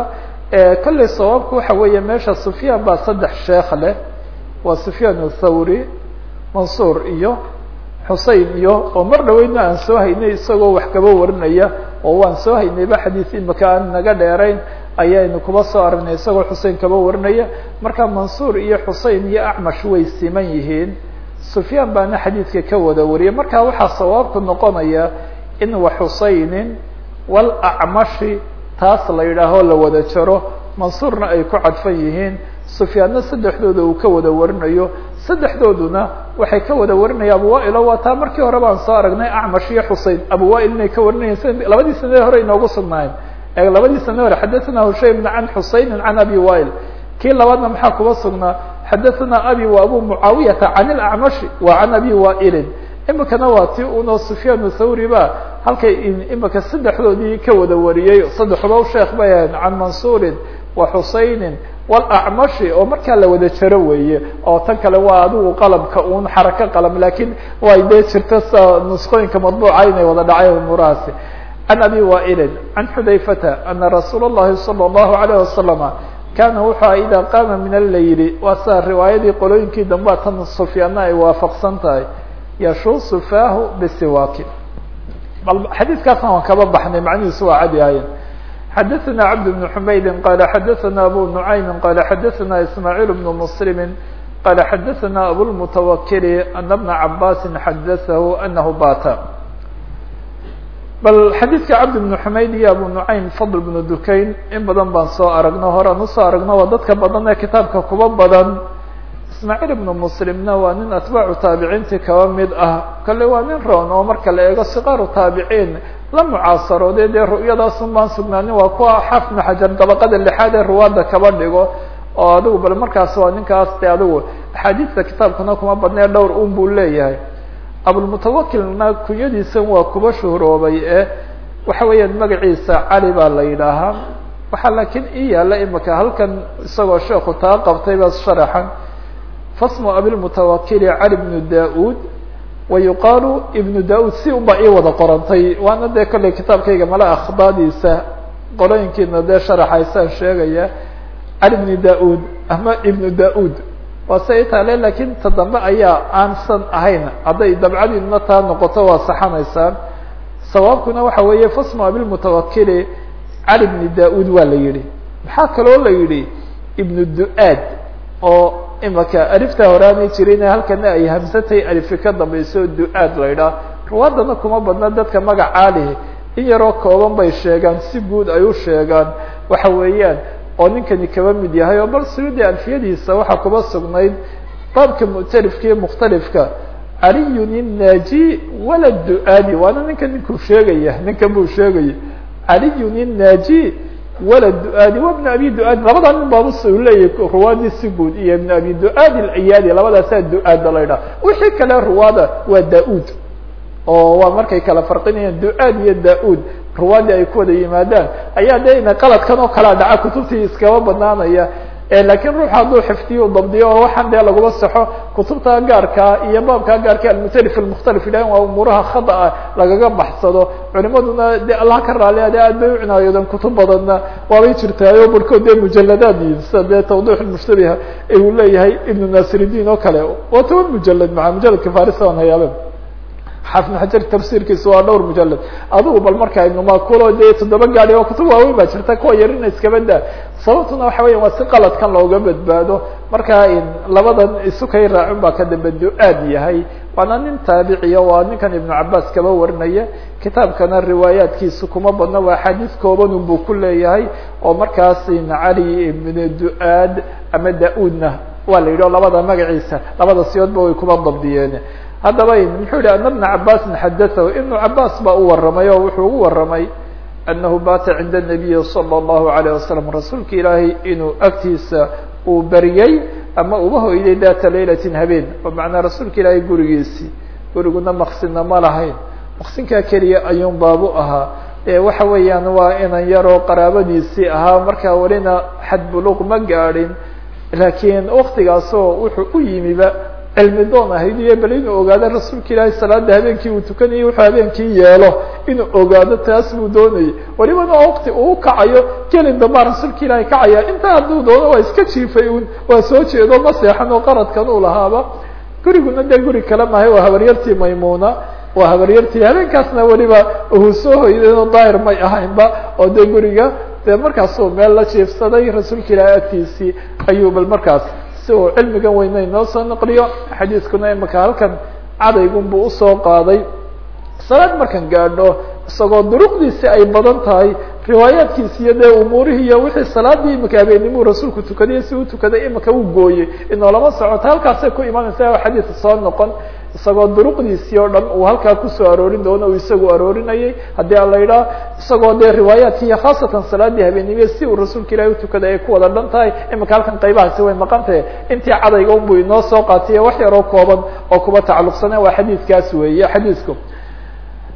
kolley sawaabku waxa weeye meesha sufyaan baa saddex sheekh leh waa sufyaan athawri mansuur iyo xusein iyo oo mar dhaweydna aan soo haynay isagoo wax kaba warinaya oo waan soo haynayba xadiis imika aan naga dheerayn ayaynu kuba soo aragnay isagoo xusein kaba warinaya. Marka mansuur iyo xusein iyo acmash way siman yihiin. Sufyaan baana xadiidka ka wada wariyay marka waxaa sawaabku noqonaya in wa xuseynin walacmashi taas la yidhaaho la wada jaro mansuurna ay ku cadfan yihiin sufyaanna saddexdooda uu ka wada warinayo. Saddexdooduna waxay ka wada warinaya abuwaail oo waa markii hore baan soo aragnay acmash iyo xusein abuwaail inay ka warinayeen labadii sanade hore inoogu sugnaayeen. Ee labadii sanade hore xadathana hushaym can xusaynin can abi wail. Kii labaadna maxaa kuba sugnaa? Xadathana abi wa abu mucaawiyata can ilacmashi wa can abi wailin. Imikana waa ti uno sufyaan thawri ba halkay imika saddexdoodii ka wada wariyey. Saddexdow sheekh bay ahayn can mansuurin wa xusaynin walacmashi oo markaa la wada jaro weeye oo tan kale waa adigu qalabka un xarako qalam lakin way dee jirta sa nusqooyinka madbuuca inay wada dhaceen umuurahaasi عن أbي وائل عن xudayفة أنa رasuul الlahi صلى الlaه عليه وسلم kana wuxua إida qaama min الlayl waa saa riwaayadii qolooyinkii dambea tan sufyaana ay waafaqsan tahay yashuusu faahu bsiwaki bal xadiiskaasna waan kaba baxnay macnihiisu waa cadi ahayen xadaثna cabd بن حmaydi qala xadaثna abu نuعaymi qala xadaثna ismاعيل بن mسلم qala xadaثna abوالمتawkل أna بنa cabasi xadaثahu أnahu bata bal xadiidka cabdi bnu xumayd iyo abu nucaym fadl bnu dukayn in badan baan soo aragno horaan usoo aragno waa dadka badan ee kitaabka kuba badan ismaaciil ibnu muslimna waa nin atbaacu taabiciintii kaba mid ah kale waa nin roon oo marka la eego siqaaru taabiciin la mucaasaroode dee ru'yadaasun baan sugnaanin waa kuwa xaaf ibnu xajar dabaqada lixaad ee ruwaadda kaba dhigo oo adigu bal markaas waa ninkaas de adigu axaadiista kitaabkana kuma badnee dhowr un buu leeyahay. Abulmutawakilna kunyadiisan waa kuba shuhroobay ee waxa weeyaan magaciisa cali baa la yidhaahaa. Waxaa laakiin ii yaalla imika halkan isagoo sheeku taa qabtay baa sharaxan. Fasmu abilmutawakili cali bnu da'uud wa yuqaalu ibnu da'uud si unbaa ii wada qorantay. waana dee kolley kitaabkayga mala akhdaadiisa qolooyinkiina dee sharaxaysaan sheegaya cali bnu da'uud ama ibnu da'uud waa se itaale laakiin ta dambe ayaa aansan ahayn hadday dabcadiinna taa noqoto waa saxanaysaan sawaabkuna waxa weeye fasmu abilmutawakili cali bni da'uud waa la yihi maxaa kaloo la ibnu du-aad oo imaka alifta horaanay jirin halkana ay hamsatay alifi ka dambayso du-aad la yidhaah ruwaadana kuma badna dadka magac caalihi in yaroo kooban bay sheegaan si guud ay u sheegaan. Waxa weeyaan oo ninkani kaba mid yahay oo bal suyuudi alfiyadiisa waxaa kuba sugnayd baabka muctarifka iyo mukhtalifka. Caliyun innaaji wala du-aadi waana ninka ninkuu sheegaya ninkan buu sheegaya. Caliyun innaaji wala du-aadi wa abi du-aadi labadaa nin baabus u leeyahy ruwaadii si guud iyo ibn abi du-aadi alciyaadi labadaasaa du-aada la ydhaha wixii kale ruwaada waa da'uud oo waa markay kala farqinayaan du-aad iyo da'uud ay ku wada yimaadaan ayaa de qaladkan oo kalea dhaca kutubtii iskaba banaanaya lakiin ruux hadduu xifdiyo dabdiyo oo waxaan dee laguma saxo kutubta gaarkaa iyo baabkaa gaarka almutalif almukhtalif ilahin waa umuuraha khada ah lagaga baxsado. Culimaduna de allah ka raaliya de aad bay u cinaayoodeen kutub badanna waabay jirtaayo barkood dee mujaladaad yihiin sida dee tawdix mushtabiha uu leeyahay ibnu nasiridin oo kale. Waa toban mujalad maa mujaladka farisa aan hayaaben xaafid xajar tafsiirkiisa waa dhowr mujalad adigu bal marka ibnumakulo dee toddoba gaadi oo kutub waaweyn baa jirta kuwa yarina iskaba daa sababtuna waxa weya waa si qaladkan looga badbaado. Marka labadan isu kay raacin baa ka dambe du-aad yahay. Waana nin taabiciya waa ninkan ibnu cabaas kaba warinaya kitaabkana riwaayaatkiisa kuma badna waa axaadiis kooban unbuu ku leeyahay. Oo markaas cali ibn du-aad ama da'uudna waa la yidhi o labada magaciisa labada siyoodba way kuma dabdiyeen haddaba muxuu yihi ana bna cabaasin xadatahu ibnu cabaas baa u waramay oo wuxuu ugu waramay anahu baata cinda nabiyi salى اllahu alayه wasalam rasuulka ilaahay inuu agtiisa uu beriyey ama uba hoyday data laylatin habeen oo macnaa rasuulka ilaahay gurigiisii guriguna maqsinna ma lahayn maqsinkaa keliya ayuun baabu ahaa e waxa weeyaan waa inan yaroo qaraabadiisii ahaa markaa welina xad buluq ma gaadhin laakiin waktigaasoo wuxuu u yimiba cilmi doon ahayd iyo bal inuu ogaado rasuulka ilaahay salaada habeenkii uu tukanayay wuxuu habeenkii yeelo inuu ogaado taas buu doonayay. Welibana wakti uu kacayo gelin dambaa rasuulka ilaahay kacaya intaa hadduu doono waa iska jiifay un waa soo jeedo ma seexan oo qaradkan uu lahaaba. Guriguna dee guri kale mahay waa habaryartii maymuna waa habaryartii habeenkaasna weliba uu soo hoydayno daahir may ahaynba oo dee guriga dee markaasuu meel la jiifsaday rasuulka ilaahay agtiisii ayuu bal markaas uu cilmigan weyna inoo soo naqliyo. Xadiiskuna imaka halkan cadaygun buu u soo qaaday. Salaad markan gaadho isagoo duruqdiisi ay badan tahay riwaayaadkiisi iyo dee umuurihii iyo wixii salaadii imika habeenimuu rasuulku tukadayy si u tukaday imika uu gooyey inoolama socota halkaasay ku imanaysa xadiis soo noqon isagoo duruqdiisii oo dhan uu halkaa kusoo aroorin doono uu isagu aroorinayay haddii a la yidhaha isagoo dee riwaayaadki iyo khaasatan salaadii habeenimiye si uu rasuulka ilahi utukaday ay ku wada dhan tahay imika halkan qaybahaasi way maqan tahay intii cadayga unbuu inoo soo qaatiye wax yaroo kooban oo kuba tacalluqsane waa xadiidkaas weeye xadiisku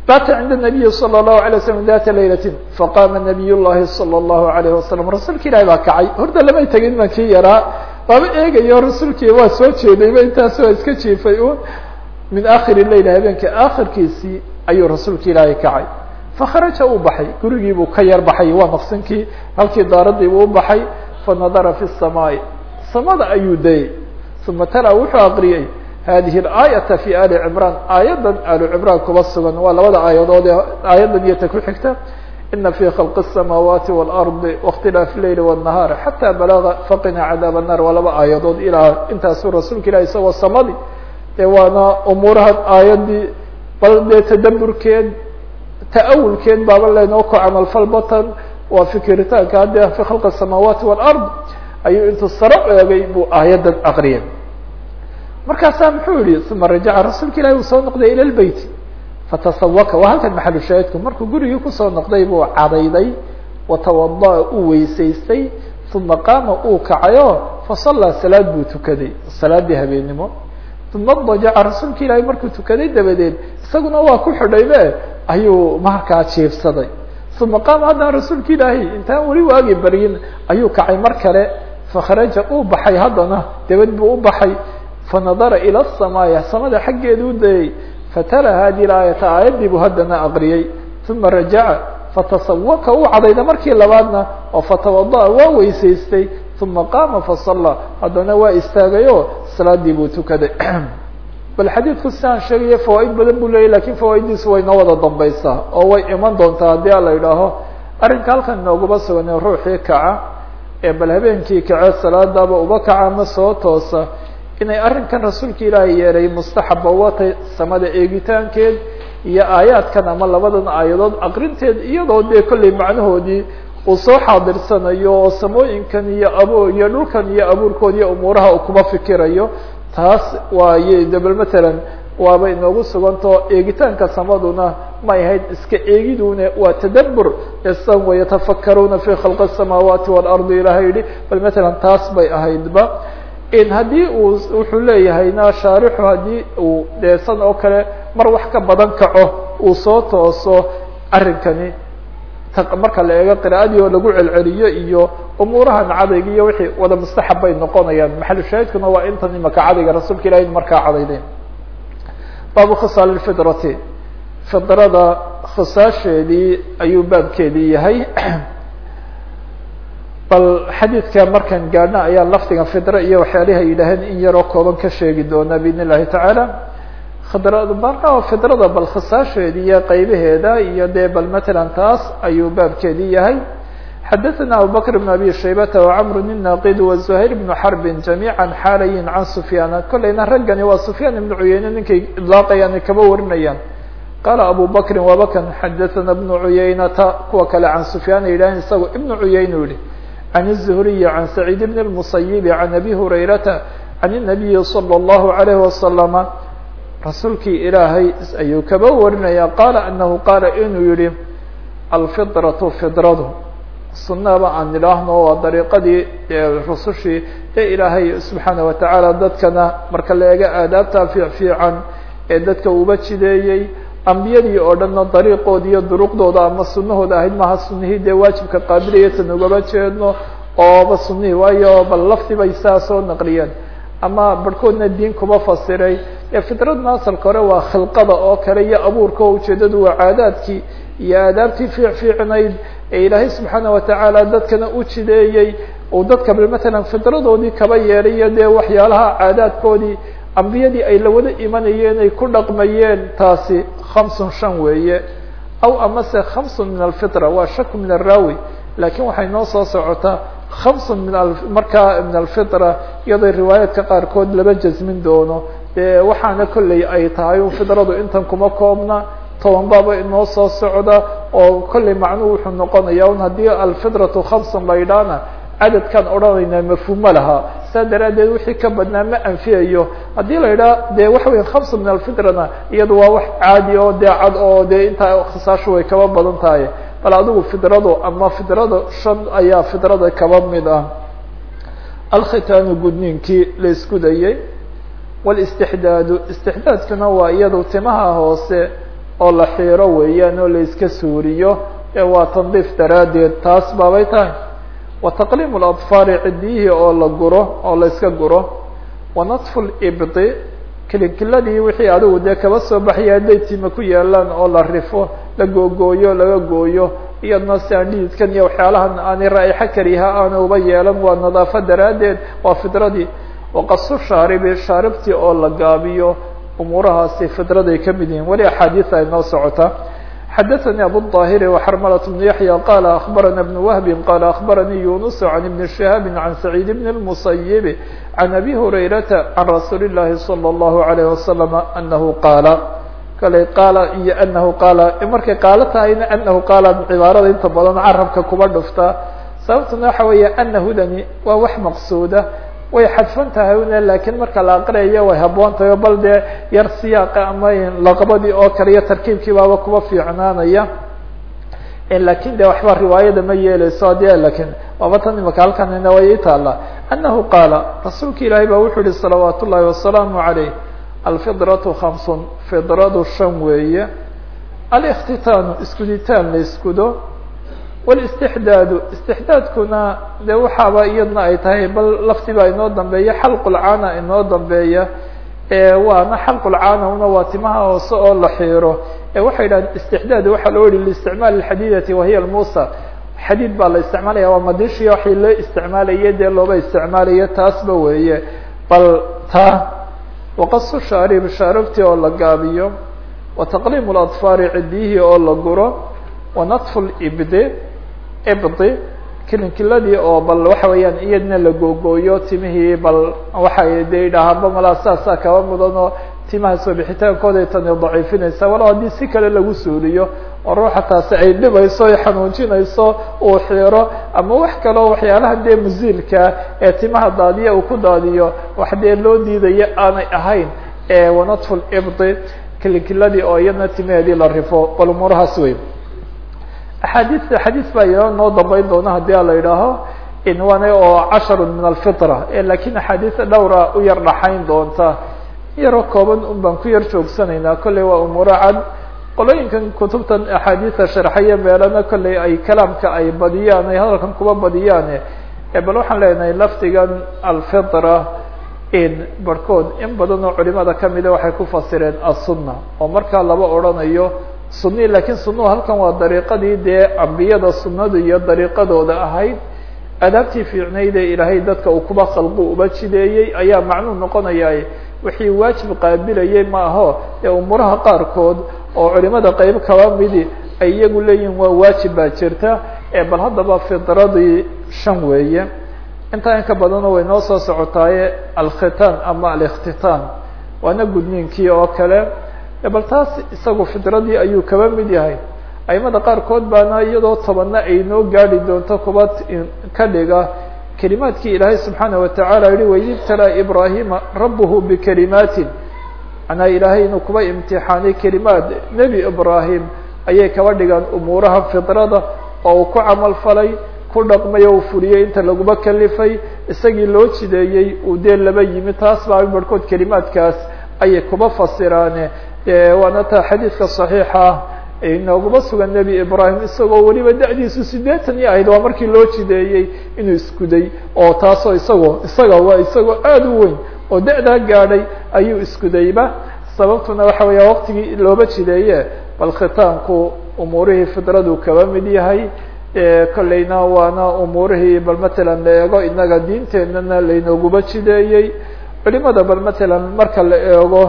bata cinda nabiyi salى الlahu alay waslam data laylatin faqama nabiy llahi salى الlahu alayh wasalam rasuulka ilahi baa kacay horta lamay tegin man kii yaraa waaba eegayo rasuulkii waa soo jeedayba intaas waa iska jiifay un min akhir leyl habeenka akhirkiisii ayuu rasuulka ilaahay kacay fakharaja uu baxay gurigii buu ka yar baxay waa maqsinkii halkii daaradii buu u baxay fanadara fi الsamaai samada ayuu dayay uma tala wuxuu aqriyey hadihi اaayata fi ali cimraan aayadan alu cimraan kuba sugan waa labada aayadood ee aayadan iyo ta ku xigta ina fi khalqi الsamaawaati wاlardi waاkhtilaafi leyli wالnahaar xata balaga faqina cadaab الnar waa laba aayadood ilaa intaasuu rasuulka ilahi isagoo samadi de waana umuuraha aayadii bal dee tadaburkeed ta-awulkeed baaba laynoo ku camalfal batan waa fikiritaanka hadde fi khalqi الsamaawaati wاlard ayuu intuu saro eegay buu aayadan aqriyay markaasaa muxuu yihi uma rajaca rasuulka ilahi uu soo noqday ila lbeyt fatasawaka waa halkan maxalu shaahidku markuu gurigii kusoo noqday buu cadayday watawada'a uu weysaystay uma qaama uu kacayo fasallaa salaad buu tukaday salaadii habeenimo uma dajaca rasuulka ilaahay markuu tukaday dabadeed isaguna waa ku xidhaybe ayuu markaa jiifsaday uma qaama haddana rasuulka ilaahay intaan weli waagi baryin ayuu kacay mar kale fakharaja uu baxay haddana dabad buu u baxay fanadara ilى الsamaaya samada xaggeeda u dayay fatala hadi aayata aayaddii buu haddana aqriyey uma rajaca fatasawaka uu cadayda markii labaadna oo fatawada'a waa weysaystay uma qaama fasala haddana waa istaagayo salaadii buu tukaday bal xadiidku si aan sheegaya fawaaid badan buu leyahy laakiin fawaaiddiisu way noo wada dambaysaa oo way iman doontaa haddii a la yidhaaho arrinka halkan inooguma sugan ruuxii kaca ee bal habeenkii kace salaadaba uba kaca ma soo toosa inay arrinkan rasuulka ilaahay yeeray mustaxaba watay samada eegitaankeed iyo aayaadkan ama labadan aayadood aqrinteed iyadoo dee kollay macnahoodii uu soo xaadirsanayo oo samooyinkan iyo abo iyo dhulkan iyo abuurkood iyo umuuraha uu kuma fikirayo taas waaye dabel matalan waaba inoogu sugantao eegitaanka samaduna may ahayd iska eegidune waa tadabur esan wayatafakaruuna fi khalqi الsamaawaati wاlardi ilahay yihi bal matalan taas bay ahaydba in haddii uu wuxuu leeyahayna shaarixu haddii uu deesan oo kale mar wax ka badan kaco uu soo tooso arrinkani marka la eego qira'adii oo lagu celceliyo iyo umuurahan cadayga iyo wixii wada mustaxab bay noqonayaan. Maxalu shaahidkuna waa intan imaka cadayga rasuulka ilahi markaa cadayden baabu khisaal lfidrati fidrada khisaasheedii ayuu baabkeedii yahay. [clears throat] Bal xadiidka markaan gaadhna ayaa lafdiga fidre iyo waxyaalihi ay yidhaaheen in yaroo kooban ka sheegi doona biidn illahi tacaala khidrad marka fidrada bal khisaasheeda iyo qaybaheeda iyo dee bal matalan taas ayuu baabkeedii yahay xadaثna abubakr بn abi shaybata وcmr الnaqid وزhayr بn xrbi جamيعا xaalayin can sufyaan kolleyna raggani waa sufyaan ibn cuyeyne ninkay idlaaqayaan kaba warinayaan qaala abu bakri wabakan xadaثna بn cuyeynata kuwa kale can sufyaan yidhahan isagu ibn cuyeyne yihi can الزhriy can sacيid bn الmusayibi can abi hurayrata can الnabiyi slى الlahu عalيه waslama rasuulkii ilaahay ayuu kaba warinaya qaala anahu qaala inuu yihi alfidraةu fidradu. Sunaba aan idhaahno waa dariiqadii rusushii ee ilaahay subxaana watacaala dadkana marka la eega aadaabta fiican ee dadka uba jideeyey ambiyadii oo dhanna dariiqoodi iyo duruqdooda ama sunahooda ahayd maha sunihii dee waajibka qaabilaya tan ugaba jeedno ooba sunihii waayo bal lafdi bay saa soo naqliyeen. Ama barhkoodna diin kuba fasiray ee fitradna asalka hore waa khilqada oo kale iyo abuurka oo ujeedadu waa caadaadkii iyo aadaabtii fiic fiicnayd ee ilaahay subxaana watacaala dadkana u jideeyey. Uu dadka matalan fidradoodii kaba yeelayo dee waxyaalaha caadaadkoodii ambiyadii ay la wada imanayeen ay ku dhaqmayeen taasi khamsun shan weeye. Aw amase khamsun min alfitra waa shaku min araawi laakiin waxay noo soo socotaa khamsun min markaa min alfitra iyadoo riwaayaadka qaarkood laba jasmin doono waxaana kolley ay tahay un fidradu intan kuma koobna toban baaba inoo soo socda oo kolley macnuhu wuxuu noqonaya un haddii alfidratu khamsun la yidhaahna cadadkaan odhanaynaa mafhuumo lahaa saa daraaddeed wixii ka badnaa ma anfiyayo. Haddii la yidhaha dee waxa weya khamsun min alfitrana iyadu waa wax caadi oo dee oo dee intaa khisaashu way kaba badan tahay. Bal adigu fidradu ama fidrada shan ayaa fidrada kaba mid ah. Alkhitaanu gudniinkii la isku dayey wاlاstixdaadu istixdaadkuna waa iyadu timaha hoose oo la xiiro weeyaan oo la iska suuriyo ee waa tandiif daraaddeed taas baabay tahay wa taqliim اladfaari cidiyihii oo la guro oo la iska guro wa natfu libdi kilinkiladii wixii adigu dee kaba soo baxaya hadday tima ku yaalaan oo la rifo la googooyo laga gooyo iyadna si aan dhididkan iyo waxyaalahan aanay raa'ixa kariha aana uba yeelan waa nadaafo daraaddeed waa fidradii waqasu shaaribi shaaribtii oo la gaabiyo umuurahaasi fidraday ka mid yihiin weli axaadiis ay noo socota xadaثnي abu الطاhiri وxrmlة بن yaحyى qال أخbarana بن وهb qال أخbaranii yuنس عن بن شهاaب عن سعيid بن المصيب عن أbي هريرةa عن رasuuل الlahi صلى الله عليه وسلم أنه qاala kale qaala iyo أنhu qaala markay qaalo tahayna أنhu qaala cibaarada inta badan carabka kuba dhufta sababtuna waxa weeye أnahudani waa wax maqsuuda way xadfan tahay une lakiin marka la aqriyayo way haboon tahay o bal dee yar siyaaqa ama laqabadii oo kale iyo tarkiibkii baaba kuba fiicnaanaya. Lakin de waxba riwaayada ma yeeleyso de laakiin waaba tan imaka halkanina way itaala anahu qaala rasuulka ilaahay ba wuxuu yihi salawaat ullahi wasalaamu عaleyh alfidratu hamsun fidradu shan weeye. Aliktitaanu iskuditaan la iskudo wlاstixdaadu istixdaadkuna de waxaaba iyadna ay tahay bal lafsibaa inoo dambeeya xalqulcana inoo dambeeya waana xalqulcana una waa timaha hoose oo la xiiro waxay yidhahdeen istixdaad waxaa loo yihi listicmaal xadiidati wahiya musa xadiid baa la isticmaalaya waa madishiya waxay loo isticmaalaye dee looba isticmaalayo taasba weeye bal taa waqasu shaariib shaaribtii oo la gaabiyo wataqliim اladfaari cidiyihii oo la guro wanatfu libde ibdi kilinkiladii oo bal waxa weeyaan iyadna la googooyo timihii bal waxay de yidhaahaanba malaa saasaa kaba mudan timaha soo bixitaankooday tani daciifinaysa walow haddii si kale lagu suuliyo oo ruuxa taasi ay dhibayso ay xanuujinayso uu xiiro ama wax kaleo waxyaalaha dee musiilka ee timaha daadiya uu ku daadiyo wax dee loo diidayo aanay ahayn wanatfu libdi kilinkiladii oo iyadna timaheedii la rifo bal umuurahaas wey axaadiista xadiis baa inoo noo dambeyn doona haddii a la yidhaaho inwane oo casharu min alfitra laakiin axaadiisa dhowra u yar dhaxayn doonta. Yaroo kooban un baan ku yar joogsanaynaa kolley waa umuuro cad qolooyinkan kutubtan axaadiisa sharxaya meelana kolley ay kalaamka ay badiyaan ay hadalkan kuba badiyaan bal waxaan leenahay lafdigan alfitra in barhkood in badan oo culimada kamida waxay ku fasireen asunna oo markaa laba odrhanayo suni lakiin sunuhu halkan waa dariiqadii dee ambiyada sunadu iyo dariiqadooda ahayd. Adaabtii fiicnayd ee ilaahay dadka uu kuba khalqu uba jideeyey ayaa macnuu noqonaya wixii waajib qaabilayay ma aho. Ee umuuraha qaarkood oo culimada qeyb kaba midi ay iyagu leeyihiin waa waajib baa jirta. Bal haddaba fidradii shan weeye. Intaa in ka badana way noo soo socotaaye alkhitaan ama alikhtitaan waana gudniinkii oo kale bal taas isagu fidradii ayuu kaba mid yahay. Aimada qaarkood baana iyadoo tobana ay noo gaadi doonto kuba ka dhiga. Kelimaadkii ilaahay subxaana watacaala yihi waid ibtalaa ibraahima rabuhu bikalimaatin manaa ilaahay inuu kuba imtixaanay kelimaad. Nebi ibraahim ayay kaba dhigaan umuuraha fidrada oo uu ku camal falay ku dhaqmay oo u fuliyey inta laguma kalifay. Isagii loo jideeyey uu dee laba yimi taas baa barhkood kelimaadkaas ayay kuba fasiraane waana taa xadiidka صaxiixa inooguma sugan nebi ibraahim isagoo weliba da'diisu sideetan iyo ahayd waa markii loo jideeyey inuu iskuday oo taasoo isagoo isaga waa isagoo aad u weyn oo da'daa gaadhay ayuu iskudayba. Sababtuna waxa weeya waqtigii looba jideeye bal khitaanku umuurihii fidradu kaba mid yahay. Kolleyna waana umuurihii bal matalan la eego inaga diinteenana laynooguba jideeyey. Culimada bal matalan marka la eego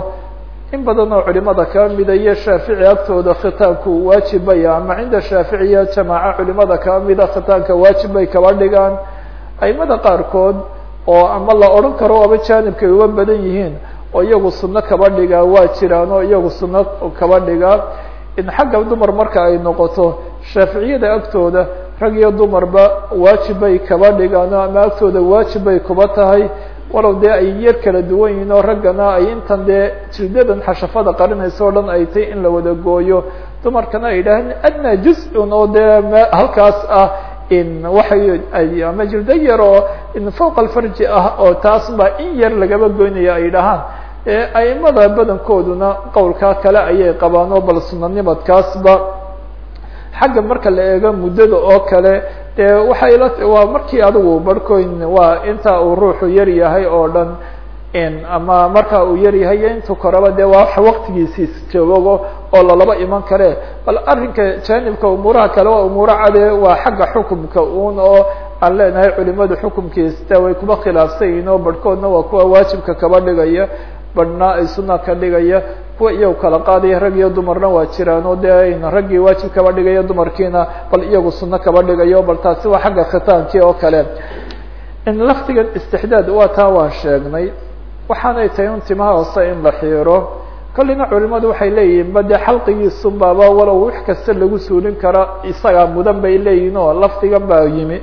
in badan oo culimada kaba mida iyo shaafici agtooda khitaanku waajib baya ama cinda shaaficiya jamaaca culimada kaba mida khitaanka waajib bay kaba dhigaan. Aimada qaarkood oo ama la odhan karo aba jaanibka ay uga badan yihiin oo iyagu sunno kaba dhigaa waa jiraan oo iyagu sunno kaba dhigaa. In xagga dumar marka ay noqoto shaaficiyada agtooda rag iyo dumarba waajib bay kaba dhigaan ama agtooda waajib bay kuba tahay walow dee ay yar kala duwan yihiin oo raggana ay intan dee jildadan xashafada qarinaysa o dhan ay tay in la wada gooyo. Dumarkana ay yidhaaheen adnaa juz-un oo dee m halkaas ah in waxay ay ama jildo yar oo in fawqa alfarji ah oo taas baa in yar lagaba goynaya ay dhahaan aimada badankooduna qowlkaa kale ayay qabaan oo bal sunanimadkaasba xagga marka la eego muddada oo kale dee waxay la waa markii adigu barhkoyn waa inta uu ruuxu yar yahay oo dhan in ama marka uu yar yahay iyo intuu koraba dee waa wax waqtigiisi joogo oo lalaba iman kare. Bal arrinka jaanibka umuuraha kale waa umuuro cade waa xagga xukumka un oo aan leenahay culimadu xukumkiista way kuba khilaafsan yihiin oo barhkoodna waa kuwa waajibka kaba dhigaya badhna ay suna ka dhigaya kuwa iyagu kala qaadaya rag iyo dumarna waa jiraan oo dee raggii waajib kaba dhigaya dumarkiina bal iyagu suno kaba dhigayo bal taasi waa xagga khitaankii oo kale. In laftigan istixdaad waa taa waan sheegnay. Waxaanay tahay un timaha hoose in la xiiro. Kolleyna culimadu waxay leeyihiin ba dee xalqigiisunbaaba walow wax kasta lagu suulin kara isagaa mudan bay leeyihiin oo laftigan baa yimi.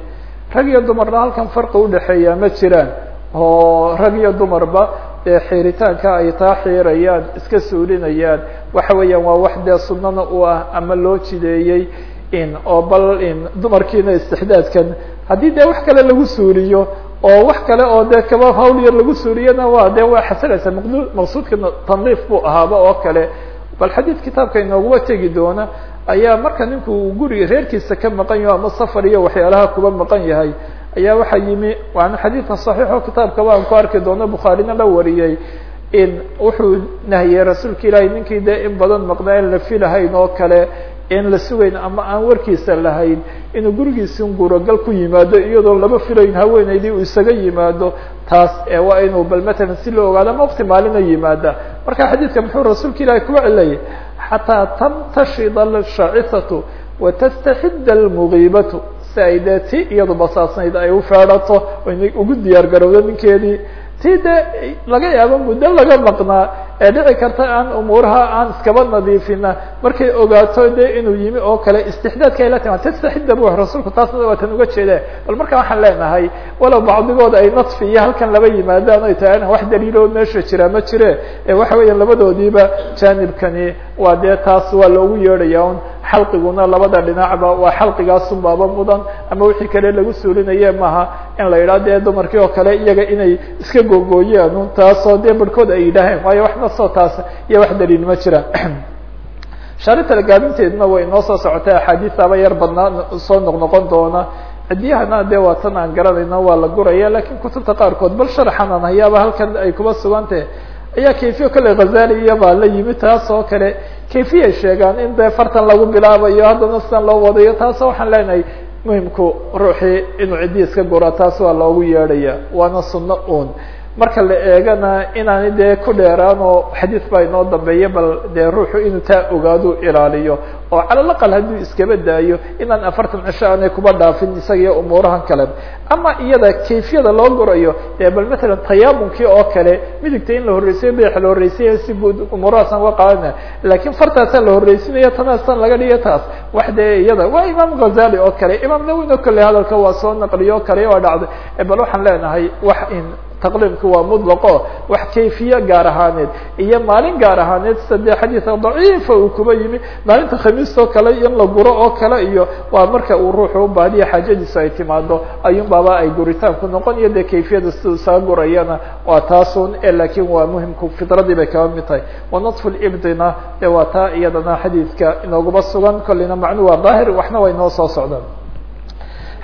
Rag iyo dumarna halkan farqi udhexeeya ma jiraan. Oo rag iyo dumarba dee xiiritaanka ay taa xiirayaan iska suulinayaan waxa weeyaan waa wax dee sunana u ah ama loo jideeyey in oo bal in dumarkiina istixdaadkan. Haddii dee wax kale lagu suuliyo oo wax kale oo dee kaba hawl yar lagu suuriyana waa dee waa xasilaysa maqd maqsuudka tandiif buu ahaaba oo kale. Bal xadiid kitaabka inooguba tegi doona ayaa marka ninku uu guriga reerkiisa ka maqan yaho ama safar iyo waxyaalaha kuba maqan yahay ayaa waxaa yimi waana xadiidka saxiixo kitaabka waan ku arki doono bukhaarina la wariyey in wuxuu nahiyey rasuulka ilaahay ninkii dee in badan maqnaa in la filahayn oo kale in la sugayn ama aan warkiisa lahayn inuu gurigiisi gurogal ku yimaado iyadoo laba filayn haweenaydii uu isaga yimaado taas waa inuu bal matalan si loo ogaado ama waqti maalina yimaada. Marka xadiidka muxuu rasuulka ilaahay kuga celayay xataa tamtashida alshaacisatu watastaxida almugiibatu si ay dee ti iyadu basaasnayd ay u feedhato ugu diyaar garowdo ninkeedii ti dee laga yaabo muddo laga maqnaa ee dhici karta aan umuuraha aan iskaba nadiifina. Markay ogaato de inuu yimi oo kale istixdaadka ay la timaa tastaxida bu rasuulku taasna waa tan uga jeede bal marka waxaan leenahay walow bacdigood ay nadfi iyo halkan laba yimaadaan ay tahay wax daliiloo meesha jira ma jire. Waxa weeya labadoodiiba jaanibkani waa dee taas waa loogu yeedhaya un xalqiguna labada dhinacba waa xalqigaasunbaaba mudan. Ama wixii kale lagu suulinaye maaha in la yidhaha dee dumarkii oo kale iyaga inay iska googooyaan un taasoo dee barhkood ay yidhaaheen waayo wax nasoo taas iyo wax daliil ma jiraan [clears throat] shaarita gaabinteeduna way inoo soo socotay axaadiisaaba yar badnaa soo noqnoqon doona. Ciddiyahana dee waa tan aan garanayno waa la guraya laakiin kutubta qaarkood bal sharaxan aan hayaaba halkan ay kuba sugantah ayaa kayfiya kolley khazali iyo baa la yimi taas oo kale. Kayfiyay sheegaan in dee fartan lagu bilaabayo haddana sidan loo wadayo taasoo waxaan leenahay muhimku ruuxii inuu ciddi iska gura taas waa loogu yeedhaya waana sunno un marka la eegana inaani dee ku dheeraan oo xadiid baa inoo dambeeya bal dee ruuxu inuu taa ogaadu ilaaliyo. Oo cala laqal hadduu iskaba daayo inaan afartan cisho aanay kuba dhaafin isagiyo umuurahan kale. Ama iyada kayfiyada loo gurayo dee bal matalan tayaamunkii oo kale midigta in la horreysayo bidix la horreysaya si guud umuurahaasaan uga qaadana. Lakin fartaasaa la horreysinaya tanaasan laga dhiga taas. Wax dee iyada waa imaam ghazali oo kale imaam nawin oo kale hadalka waa soo naqliyo o kale waa dhacday. Bal waxaan leenahay wax in taqliimku waa mutlaqo wax kayfiye gaar ahaaneed iyo maalin gaar ahaaneed sade xadiidka daciifa uu kuba yimi maalinta khamiistoo kale in la guro oo kale iyo waa marka uu ruuxu baadiya xaajadiisu ay timaado ayuun baaba ay guritaanku noqon iyo dee kayfiyada siduu saa gurayana waa taasun laakiin waa muhimku fitradii bay kaba mid tahay. Wanatfu libdina de waa taa iyadana xadiidka inoogaba sugan kollina macnu waa daahir waxna way noo soo socdaan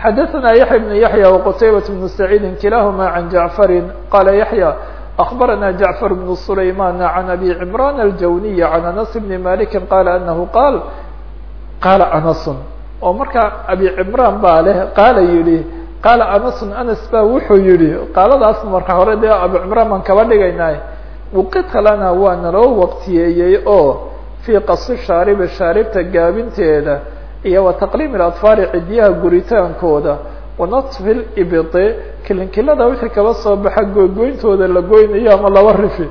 xdثna يحيى بن يحيى وqتيبة بن سعيد كلاهma عن جعفر qال يحيى أخبرنا جعفر بن سليمان عن أبي عمران الجوني عن أنس بن مالك قال أنه قال qال أنس oo markaa أبي عمران baa leh qaala yihi qاala أنس أنس ba wuxuu yihi qaaladaas marka hore dee أبي عمران baan kaba dhigaynay وqita lana waa naloo waqtiyeeyey oo في qaصi shaarب shaaribta gaabinteeda iyo wa taqliim اlaطfaari cidiyaha guritaankooda. Wanatfi libiti kilinkilada wixii kaba soo baxa goygoyntooda la goynayo ama laba rifi.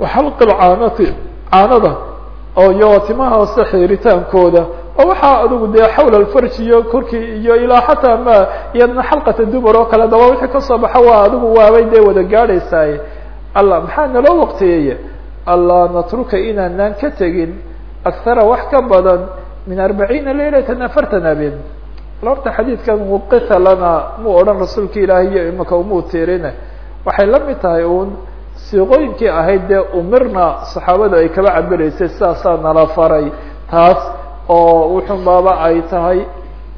Waxalqi lcaanati caanada oo iyo timaha hoose xiiritaankooda oo waxaa adigu dee xawla alfarji iyo korkii iyo ilaa xataa ma iyadna xalqata dumar oo kale daba wixii ka soo baxa waa adigu waabay dee wada gaadhaysaaye allah maxaa naloo waqtiyeeye allah natruka inaanaan ka tegin. Akhara wax ka badan min arbaciina laylatan afartan habeen horta xadiidkan wuqita lana mu odhan rasuulka ilaahay iyo imika umuu tiirine waxay la mid tahay uun siiqooyinkii ahayd dee umirna saxaabada ay kaba cabiraysay sidaasaa nala faray taas oo wuxun baaba ay tahay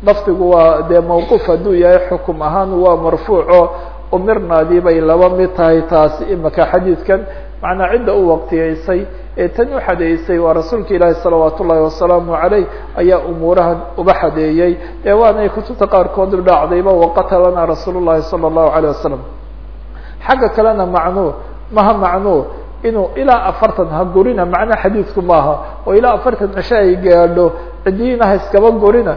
lafdigu waa dee mawquuf hadduu yahay xukum ahaan waa marfuuco umirnaadii bay laba mid tahay taasi imika xadiidkan macnaa cidda u waqtiyeysay ee tan u xadeeysay waa rasuulka ilaahi salawaat ullaahi wasalaamu calayh ayaa umuurahan uba xadeeyey. Ee waanay kutubta qaarkood dhacdayba waqatalana rasuul llahi sala allahu alayh wasalam xagga kalena macnuu maha macnuu inuu ilaa afartan ha gurina macna xadiidku maaha. Oo ilaa afartan cisho ay gaadho cidihiina ha iskaba gurina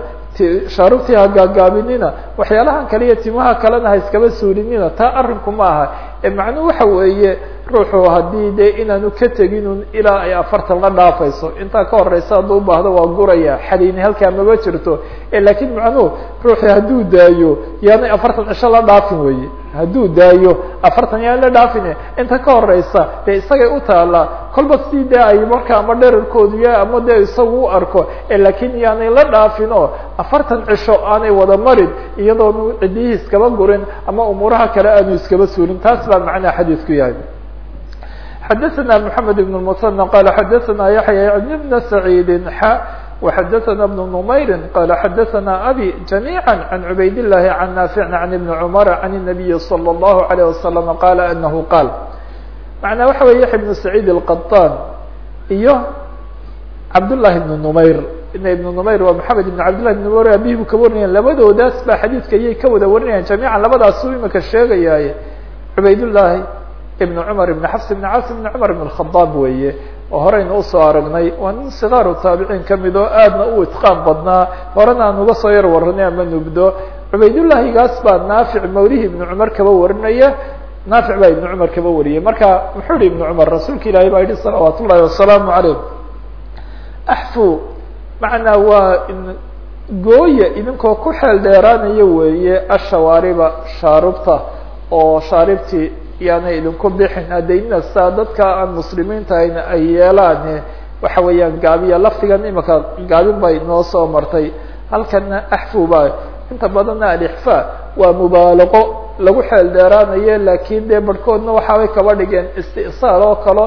shaarubtii ha gaagaabinina waxyaalahan kale iyo timaha kalena ha iskaba suulinina taa arinku ma aha ee macnuu waxa weeye ruuxu haddii dee inaanu ka teginun ilaa ay afartan la dhaafayso intaa ka horeysa hadduu ubaahdo waa guraya xadayni halkaa maba jirto. Lakiin macnuhu ruuxi hadduu daayo yaanay afartan cisho la dhaafin weye hadduu daayo afartan yaan la dhaafine inta ka horeysa dee isagay u taala kolba si dee ay marka ama dherarkoodu ya ama dee isagu u arko lakiin yaanay la dhaafin oo afartan cisho aanay wada marin iyadoonu cidiyihii iskaba gurin ama umuuraha kale aanu iskaba suulin taas baa macnaha xadiidku yahay xdثna محamed بن المثنى qال xdثna yaحyى بن سعيid x وxdثna بن نmayr qال xdثna abي جaميعا عن عbayd اللhi عن نافع عن بن cمر عن النبي صلى الله عليه وسلم qال أنه qاal معنaa waxa wey yaحya بن سعيid القطاn iyo cabdاللahi بن نmayr بن نmayr waa محamed بن cabdاللahi بن نmayr abihi bu ka warinaya labadoodaas ba xadiidka iyay ka wada warinayaan جamيعا labadaas u imika sheegayaaye عbayd اللahi ibn cumar ibn xafs ibn cas ibn cumar ibn khadaab weeye oo horeyna u soo aragnay waa nin sikaaru taabiciin ka mid oo aadna u itqaan badnaa horena aan uga soo yar waranay ama nubdo cubaydullahigaas baa naafic mawlihi ibn cumar kaba warinaya naafic baa ibn cumar kaba wariyay. Marka muxuu yihi ibn cumar rasuulka ilaahay baa yihi salawaat ullahi wasalaamu calayh axfu macnaa waa gooya idinkoo ku xeel dheeraanaya weeye ashawaariba shaarubta oo shaaribtii yaanay idinku bixin. Hadaynina saa dadka aan muslimiinta ay yeelaan waxa weeyaan gaabiya laftigan imika gaabin bay noo soo martay. Halkana axfu ba inta badanna alixfa waa mubaalaqo lagu xeel dheeraanayo laakiin dee barhkoodna waxaabay kaba dhigeen istisaal oo kalo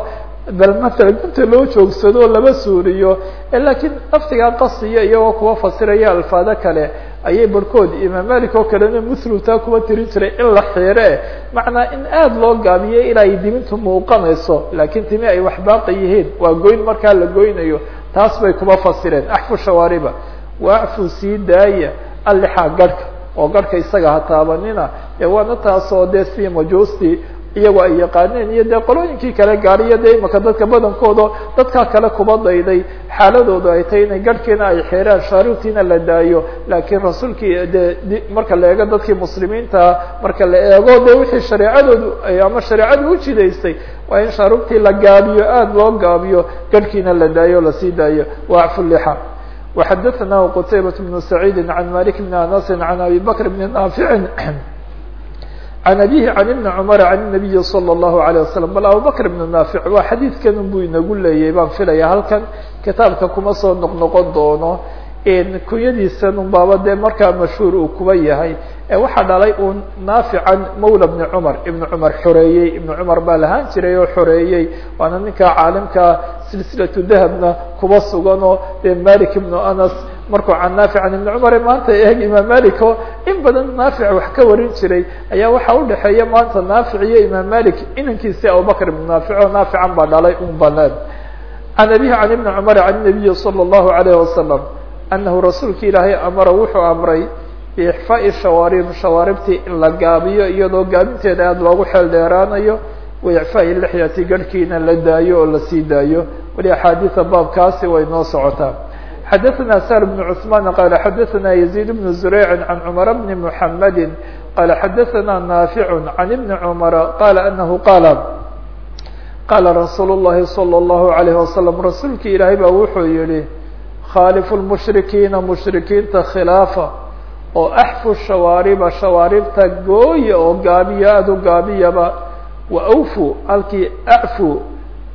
bal masalan inta loo joogsado lama suuriyo lakiin laftigaa qasiya iyagoo kuwa fasiraya alfaado kale ayay barhkood imaam malik oo kalena muslimtaa kuwa tirin jiray in la xiire macnaa in aada loo gaabiyo ilaa ay dimintu muuqanayso laakiin timi ay wax baaqi yihiin waa goyn markaa la goynayo taas bay kuma fasireen. Axfu shawaariba wa acfu sii daaya allixaa garhka oo garhka isaga ha taabanina ee waana taasoo dee si majuustii iyagu ay yaqaaneen iyo dee qolooyinkii kale gaariyo dee imaka dadka badankooda dadkaa kale kuba dayday xaaladoodu ay tahay inay garhkiina ay xeeraan shaaribtiina la daayo laakiin rasuulkii dee marka la eego dadkii muslimiintaa marka la eego dee wixii shareecadoodu ama shareecadu u jidaystay waa in shaaribtii la gaabiyo aada loo gaabiyo garhkiina la daayo lasii daayo waacfu lixa وxadثnah qتaybaة بن سعيid عan malik بn aنس عan abi bkr بn ناafiع عan abيه عan iبn cmr عan النabiyi slى الlahu عalيه waslم bal abubakr بn naafic waa xadiidkan buu inagu leeyay baan filaya halkan kitaabka kuma soo noqnoqon doono kunyadiisan un baaba dee markaa mashhuur uu kuba yahay waxaa dhalay un naafican mawla bni cumar ibni cumar xoreeyey ibni cumar baa lahaan jiray oo xoreeyey waana ninka caalimka silsilatu dahabna kuba suganoo dee malik ibnu anas markuu can naafic can ibni cumare maanta eeg imaam malik oo in badan naafic wax ka warin jiray ayaa waxaa udhaxeeya maanta naafic iyo imaam malik inankiisi abubakr ibn naafic oo naafican baa dhalay un an can abihi can ibni cumar can nabiyi salى اllahu alayh wasalam anahu rasuulki ilaahay amara wuxuu amray biixfaai shawaarib shawaaribtii in la gaabiyo iyadoo gaabinteeda aada loogu xeel dheeraanayo wa icfaai garhkiina la daayo oo la sii daayo. Weli axaadiida baabkaasi way noo socotaa xadaثna sar bn cثman qala xadaثna yaزيid bn zurayc can cmar bni mحamadi qala xadaثna naafic can ibni cmara qala anahu qaala qaala rasuul الlahi salى الlahu عalayه wasalam rasuulki ilaahay baa wuxuu yihi khalifu lmushrikiina mushrikiinta khilaafa oo axfu shawaariba shawaaribta gooya oo gaabiya aada u gaabiyaba wa awfu halkii acfu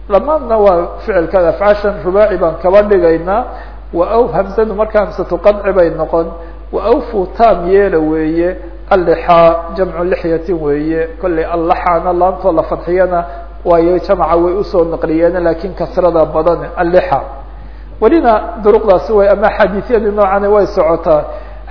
lamaadna waa ficilkaad afcaashan rubaaci baan kaba dhigaynaa wa aw hamsadu markaa hamsatu qadci bay noqon wa awfu taam yeela weeye allixaa jamcu lixyatin weeye kollay allaxaana laantoo la fadxiyana waayo jamaca way usoo naqliyeen laakiin kasrada badan allixa welina duruqdaasi way ama xadiisyadii noocani way socotaa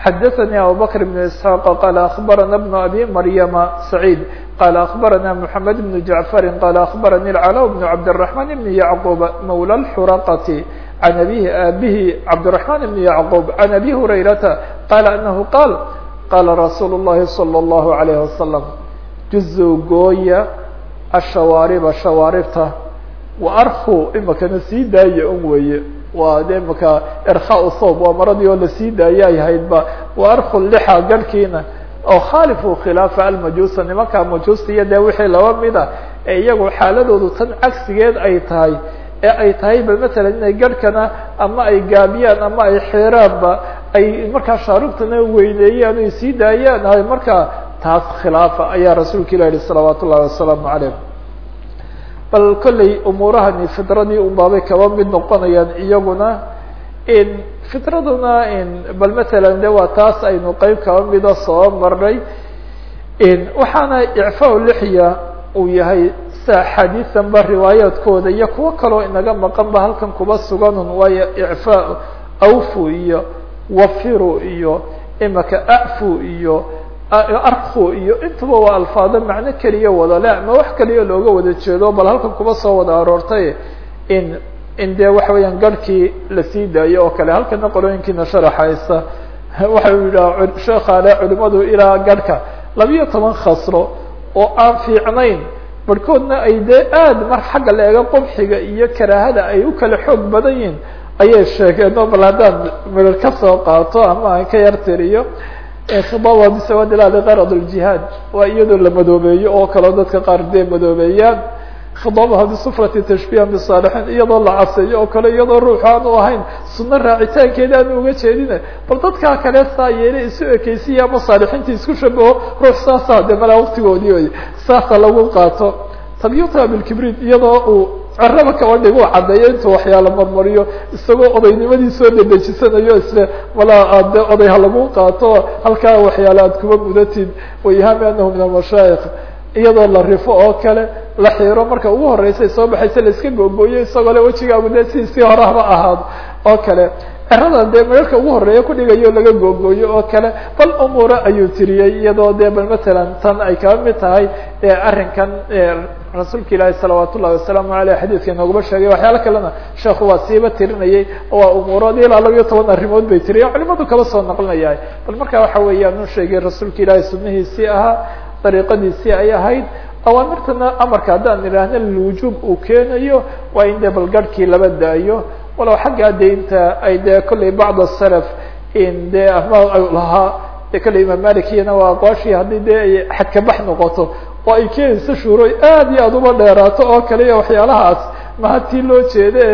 xadaثnي abubakr بن isحاaq qala aخbarana بن abi maryama سacيid qala aخbarana mحamed بن jaعfari qala aخbarani اclا بن cabdالرaحman بn yعqub mawlى الxuraqati can abihi abihi cabdالرaحman بn yعqub can abi hurayrata qala anahu qaal qala rasuul الlahi slى الlahu عalيه wasalam juزu gooya ashawaariba shawaaribta waarku imakana sii daaya un weeye waa de imaka irkhaa thoob waa maradii oo lasii daaya ay haydba waarku lixa garhkiina oo khalifu khilaafa almajuusa nimanka majuusta iyo dee wixii laba mida ee iyagu xaaladoodu tan cagsigeed ay tahay ee ay tahay ba matalan inay garhkana ama ay gaabiyaan ama ay xeeraanba ay markaa shaarubtana weyneeyaan ay sii daayaan ay markaa taas khilaafa ayaa rasuulka ilah yihi salawaat ullahi wasalaamu calayh. Bal kolley umuurahani fidradii unbaabay kaba mid noqonayaan iyaguna in bal matalan de waa taas aynu qeyb kaba mida soo marnay waxaana icfaa lixya uu yahay sa axaadiisan ba riwaayaadkooda iyo kuwo kaloo inaga maqan ba halkan kuba suganun. Waayo icfaa awfu iyo wafiru iyo imaka acfu iyo arku iyo intuba waa alfaado macno keliya wada le ama wax keliya looga wada jeedo bal halkan kuba soo wada aroortay in in dee waxa weeyaan garhkii la sii daayo oo kale. Halkana qolooyinkiina sharaxaysa. [laughs] Waxa u yidhaha sheekhaale culimadu ilaa garhka labiyo toban khasro oo aan fiicnayn barhkoodna ay dee aad mar xagga la eego qubxiga iyo karaahada ay u kala xoog badan yihiin ayay sheegeen oo bal haddaan midar ka soo qaato ama aan ka yar tiriyo khidaba bisawaad ilah liqarad ljihaad waa iyadoo la madoobeeyo oo kaleo dadka qaar dee madoobeeyaan khidabaha bisufrati tashbiihan bisaalixiin iyadoo la caseeyo oo kale iyadoo ruuxu aanu ahayn sunno raacitaankeeda aanu uga jeedina bal dadkaa kale saa yeelay isu ekeysiya ama isku shabaho ruux saasa de malaa waktigoodii wey saasa lagu qaato. Tabyuta bilkibrid iyadoo uu caraba kaba dhigo caddeeyo intuu waxyaala marmariyo isagoo odaynimadi soo dedejisanayo isle malaa aad de oday ha lagu qaato halkaa waxyaala aad kuba mudatid. Wayhami anahu min almashaayikh iyadoo la rifo oo kale la xiiro marka ugu horeysa soo baxaysa la iska googooyo isagoo le wejigaagu dee sidiisii hore haba ahaado oo kale. Ceradan dee meelka ugu horreeya kudhigayo laga googooyo oo kale bal umuure ayuu tiriyey iyadoo dee bal matalan tan ay kaba mid tahay arrinkan rasuulka ilaahi salawaat ullahi wasalaamu aleyh xadiidka inooguma sheegay. Waxyaalo kalena sheekhu waa siiba tirinayay waa umuurood ilaa laba iyo toban arrimood bay tiriya culimadu kaba soo naqlinaya bal marka waxa weeyaan u sheegay rasuulka ilaahi sunnihiisii ahaa dariiqadiisii ay ahayd awaamirtana amarka haddaan idhaahno lilwujuub uu keenayo waa in dee balgarhkii laba daayo. Walow xaggaa deynta ay dee kollay bacd salaf in dee ama lahaa de kolley imaam malikiyana waa aqwaashii haddii dee ay xadkabax noqoto oo ay keenayso shuuroy aad iyo aad uba dheeraato oo kale iyo waxyaalahaas maha loo jeede?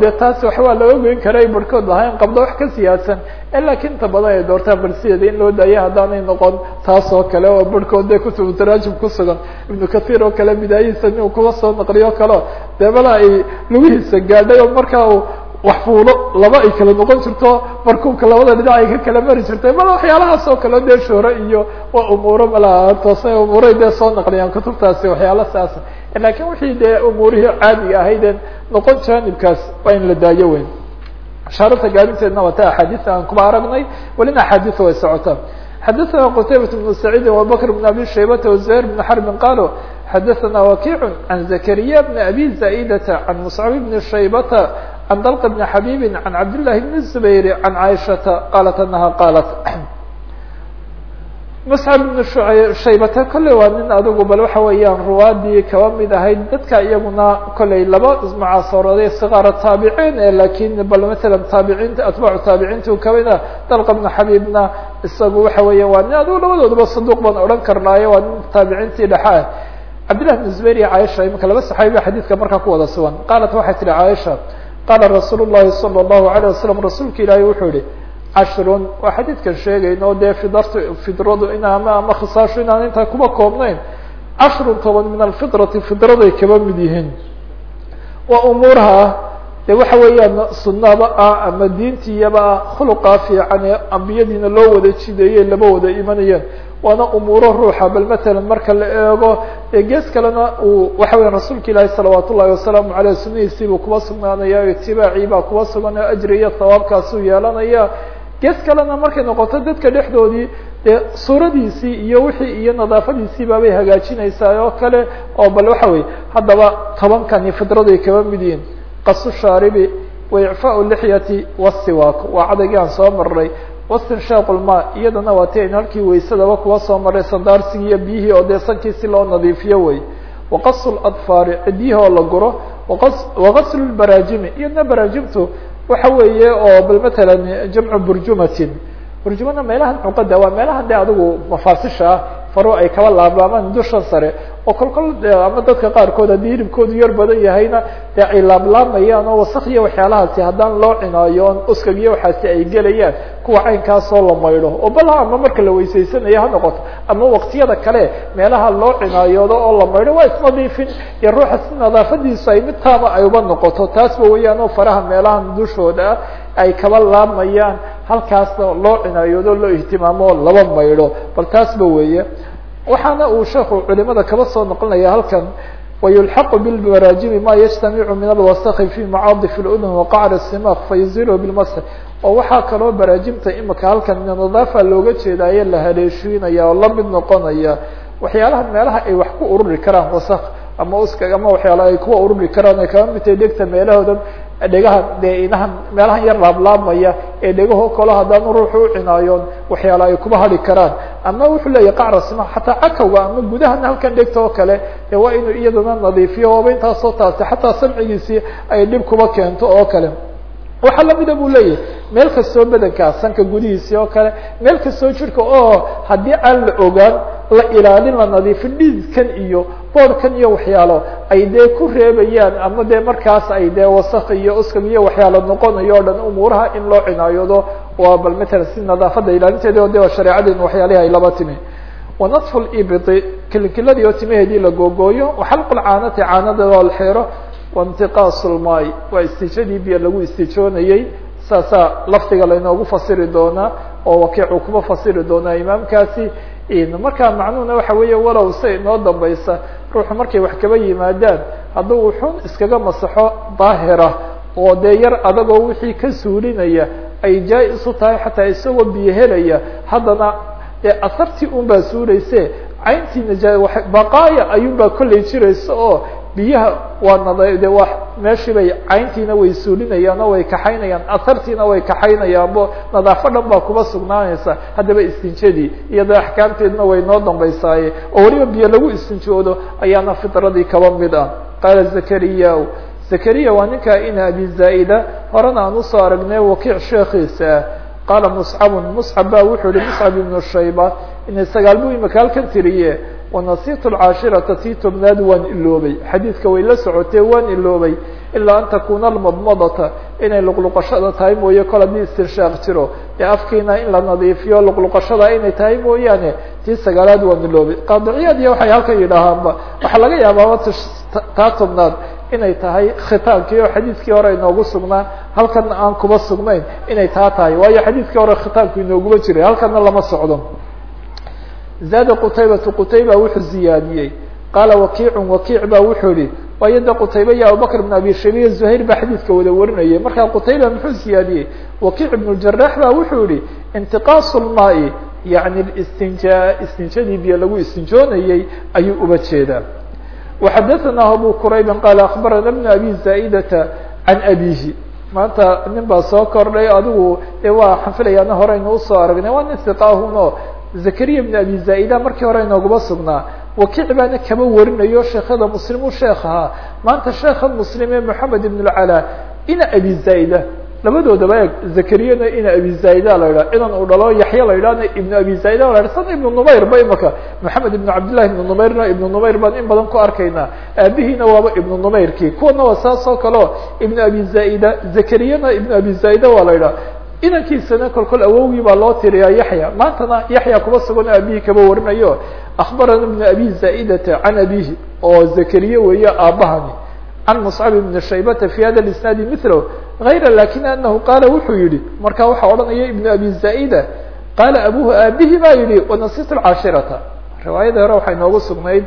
Dee taas waxbaa laga goyn kara ay barhkood lahayn qabdo wax ka siyaasan. Lakin inta badan ay doortaan balsideeda in loo daayo haddaanay noqon taas oo kale oo barhkood dee kutubu taraajum ku sugan. Ibnu kathir oo kale bidaayihiisa inuu kuga soo naqliyo kaleo dee mala ay lugihiisa gaadhay oo markaa uu wax fuulo laba ay kala noqon jirto markuubka labada dhinac ay ka kala mari jirtay. Mala waxyaalahaas oo kale dee shoore iyo waa umuuro malaha toosna umuuray dee soo naqliyaan kutubtaasi waxyaala saasa lakin wixii dee umuurihii caadiga ahaydeen noqon janibkaas waa in la daayo weyn shaarata gaabinteedna waa ta axaadiis aan kuba aragnay welina axaadiis way socotaa xadaثna qtaybaة بن سacيidi وabakr بن abi shaybata وزهير بن xرب qalo xadaثna wakiع عan زakrya بn abi زaئdة عan مصcب بn shaybata عan dلq بn xabيb عan cabd للahi بn زbayr عan caiشhaةa qalat anaha qalat [clears throat] muscab ibnu shaybata kolley waa nin adigu bal waxa weeyaan ruwaadii kaba mid ahayd dadka iyaguna kolley laba mucaasarooday sikaara taabiciin ee lakin bal matalan taabiciinta atbaacu taabiciinta kamida dalqa bnu xabiibna isagu waxa weeya waa nin adigu labadooduba saduuq baan odhan karnaayo waa nin taabiciintii dhexa ah cabdillah bn zubayr iyo caaisha imika laba saxaabi ba xadiidka markaa ku wada sugan qaalat waxay tihi caaisha qaala rasuul llahi salى الlahu عalيه wasalam rasuulka ilaahi wuxuu yihi cashrun waa xadiidkan sheegayno dee fidartu fidradu in ama ama inaan intaa kuba koobnayn. Cashrun toban min alfidrati fidraday kaba mid yihiin. Waa umuuraha de waxa weeyaan sunaba ah ama diintiyaba ah khuluqaa fiican ambiyadiina loo wada jideeyey laba wada imanayeen. Waana umuuro ruuxa bal matalan marka la eego ee gees kalena uu waxa weya rasuulka ilaahi salawaat ullahi wasalaamu aleyh sunihiisiibuu kuba sugnaanaya itibaacii baa kuba sugan oo ajri iyo hawaabkaasuu yeelanaya gees kalena markay noqoto dadka dhexdoodii dee suuradiisii iyo wixii iyo nadaafadiisii baabay hagaajinaysaa oo kale oo bal waxa weye haddaba tobankani fidraday kaba mid yihiin. Qasu shaaribi wa icfaau lixyati wasiwaak waa cadagii aan soo maray wastinshaaq lma iyadana waa ti halkii waysadaba kuwa soo maray sandaarsigii iyo biyihii oo dee sankii si loo nadiifiyo wey. Waqasu ladfaari cidyihii oo la guro. Waqaslu lbaraajimi. Iyadna baraajimtu waxa weeye oo bal matalan jamcu burjumatin. Burjumana meelahan cuqada waa meelaha de adigu mafaasisha ah faro ay kaba laablaamaan dusha sare oo kol kol ama dadka qaarkood haddii hilibkoodu yar badan yahayna dee ay laablaamayaan oo wasak waxyaalahaasi haddaan loo cinaayo on uskag waxaasi ay gelayaan kuwa caynkaasoo la maydho. Oo bala ama marka la weysaysanayo ha noqoto ama waqtiyada kale meelaha loo cinaayoodo oo la maydho waa isnadiifin iyo ruuxa nadaafadiisu ay mid taaba ay uba noqoto. Taasba weeyaan oo faraha meelahan dushooda ay kaba laamayaan halkaasna loo cinaayoodo loo ihtimaamo laba maydho. Bal taasba weeye waxaana uu sheeku culimada kaba soo noqonaya halkan wayulxaqu bilbaraajimi ma yajtamicu min alwasaki fi macaadif اludun waqacr الsimaq fayuzilu bilmasx oo waxaa kaloo baraajimta imika halkan minanadaafa looga jeedaaye la haleeshiinaya oo la mid noqonaya waxyaalaha meelaha ay wax ku ururi karaan wasak ama uskag ama waxyaala ay kuwa ururi karaan ay kaba midtahay dhegta meelahooda dhegaha dee inahan meelahan yar laablaabmaya ee dhegahoo kalo haddaanu ruuxu cinaayoon waxyaala ay kuba hari karaan. Ama wuxuu leeyahy qacra sima xataa cakawga ama gudahana halkan dhegta oo kale dee waa inuu iyadana nadiifiyo waaba intaasoo taasi xataa samcigiisii ay dhib kuba keento oo kale waxaa lamida bu leeyahay. Meel kastoo bedankaa sanka gudihiisii oo kale meel kastoo jirka oo haddii aan la ogaan la ilaalin la nadiifin dhiidkan iyo boodhkan iyo waxyaalo ay dee ku reebayaan ama dee markaas ay dee wasak iyo uskag iyo waxyaalo noqonayo o dhan umuuraha in loo cinaayoodo waa bal matalan si nadaafada ilaalinteedi o de shareecadeena waxyaalihi ay laba timi. Wanatfu libiti kilkiladii oo timaheedii la googooyo waxalqu lcaanati caanada oo la xeero waintiqaas lmaai waa istijadii biyo lagu istijoonayey saasaa lafdiga laynoogu fasiri doonaa oo wakiicu kuma fasiri doonaa imaamkaasi. Markaa macnuhuna waxa weeye walow se inoo dambaysa ruuxu markay wax kaba yimaadaan hadduu wuxun iskaga masaxo daahira oo dee yar adagoo wixii ka suulinaya ay jaa-is u tahay xataa isagoo biyo helaya haddana dee asartii un baa suulayse cayntii naja baqaaya ayuun baa kollay jiraysa oo biyaha waa de waa meeshii bay cayntiina way suulinayaan way kaxaynayaan asartiina way kaxaynayaanbo nadaafo dhan baa kuba sugnaanaysa. Haddaba istinjadii iyadoo axkaamteedna way noo dambaysaaye. Oo weliba biyo lagu istinjoodo ayaana fitradii kaba mid ah. Qaala zakariya zakariya waa ninkaa ina abi zaa'ida horena aan u soo aragnay wakiic sheekiisa ah qaala muscabun muscab ba wuxuu yihi muscab ibnu shayba inay sagaal buu imika halkan tiriye wanasiitu lcaashirata tii tobnaad waan iloobay xadiidka way la socotee waan iloobay ilaa an takuna almadmadata inay luqluqashada tahay mooye kol haddii istinshaaq jiro. Ee afkiina in la nadiifiyo luqluqashada inay tahay mooyaane tii sagaalaad waan iloobay qaadiciyaad iyo waxay halkan yidhaahaanba waxaa laga yaabaa taa tobnaad inay tahay khitaabkii oo xadiidkii hore inoogu sugnaa halkana aan kuba sugnayn inay taa tahay. Waayo xadiidkii hore khitaabku inooguma jiray halkana lama socdo zaada qutaybatu qutayba wuxuu ziyaadiyey. Qaala wakiicun wakiic ba wuxuu yihi waayo de qutayba iyo abubakr bn abi shaybiya zuhayr baa xadiidka wada warinayay. Markaa qutayba muxuu ziyaadiyey? Wakiic ibnu jaraax ba wuxuu yihi intiqaasu lmaai yani istinjaa istinjadii biyo lagu istinjoonayey ayuu uba jeedaa. وxadaثna abu qurayb qaal akbarana bn abi zaa'idata can abihi maanta nin baa soo kordhay adigu waa xanfilayaana horeynu u soo aragnay waa nin iqahuno zakariya bn abi zaa'ida markii hore inooguma sugnaa wakiic baana kaba warinayo sheekhada muslim u sheekh ahaa. Maanta sheekha muslim ee moxamed ibn اlcalaa ina abi zaa'ida labadoodaba eeg zakariyana ina abi zaa'ida la idhaha inan uu dhalo yaxya la idhahna ibnu abi zaa'ida la idhaha sana ibnu numayr ba imaka maxamed ibnu cabdillahi ibnu numayrna ibnu numayr baan in badan ku arkaynaa. Aabihiina waaba ibnu numayrkii kuwana waa saas oo kaleo ibnu abi zaa'ida zakariyana ibnu abi zaa'ida waa la idhaha inankiisana kol kol awowgii baa loo tiriyaa yaxya. Maantana yaxya kuba sugan aabihii kaba warinayo. Akbarana ibnu abi zaa'idata can abihi oo zakariye weeye aabahani can muscab ibn shaybata fi hada isnaadi milo غayra laakiin anahu qaala wuxuu yihi markaa waxaa odhanaya ibnu abi zaa'ida qaala abuhu aabihi baa yihi wanasitu lcaashirata riwaayada hore waxay noogu sugnayd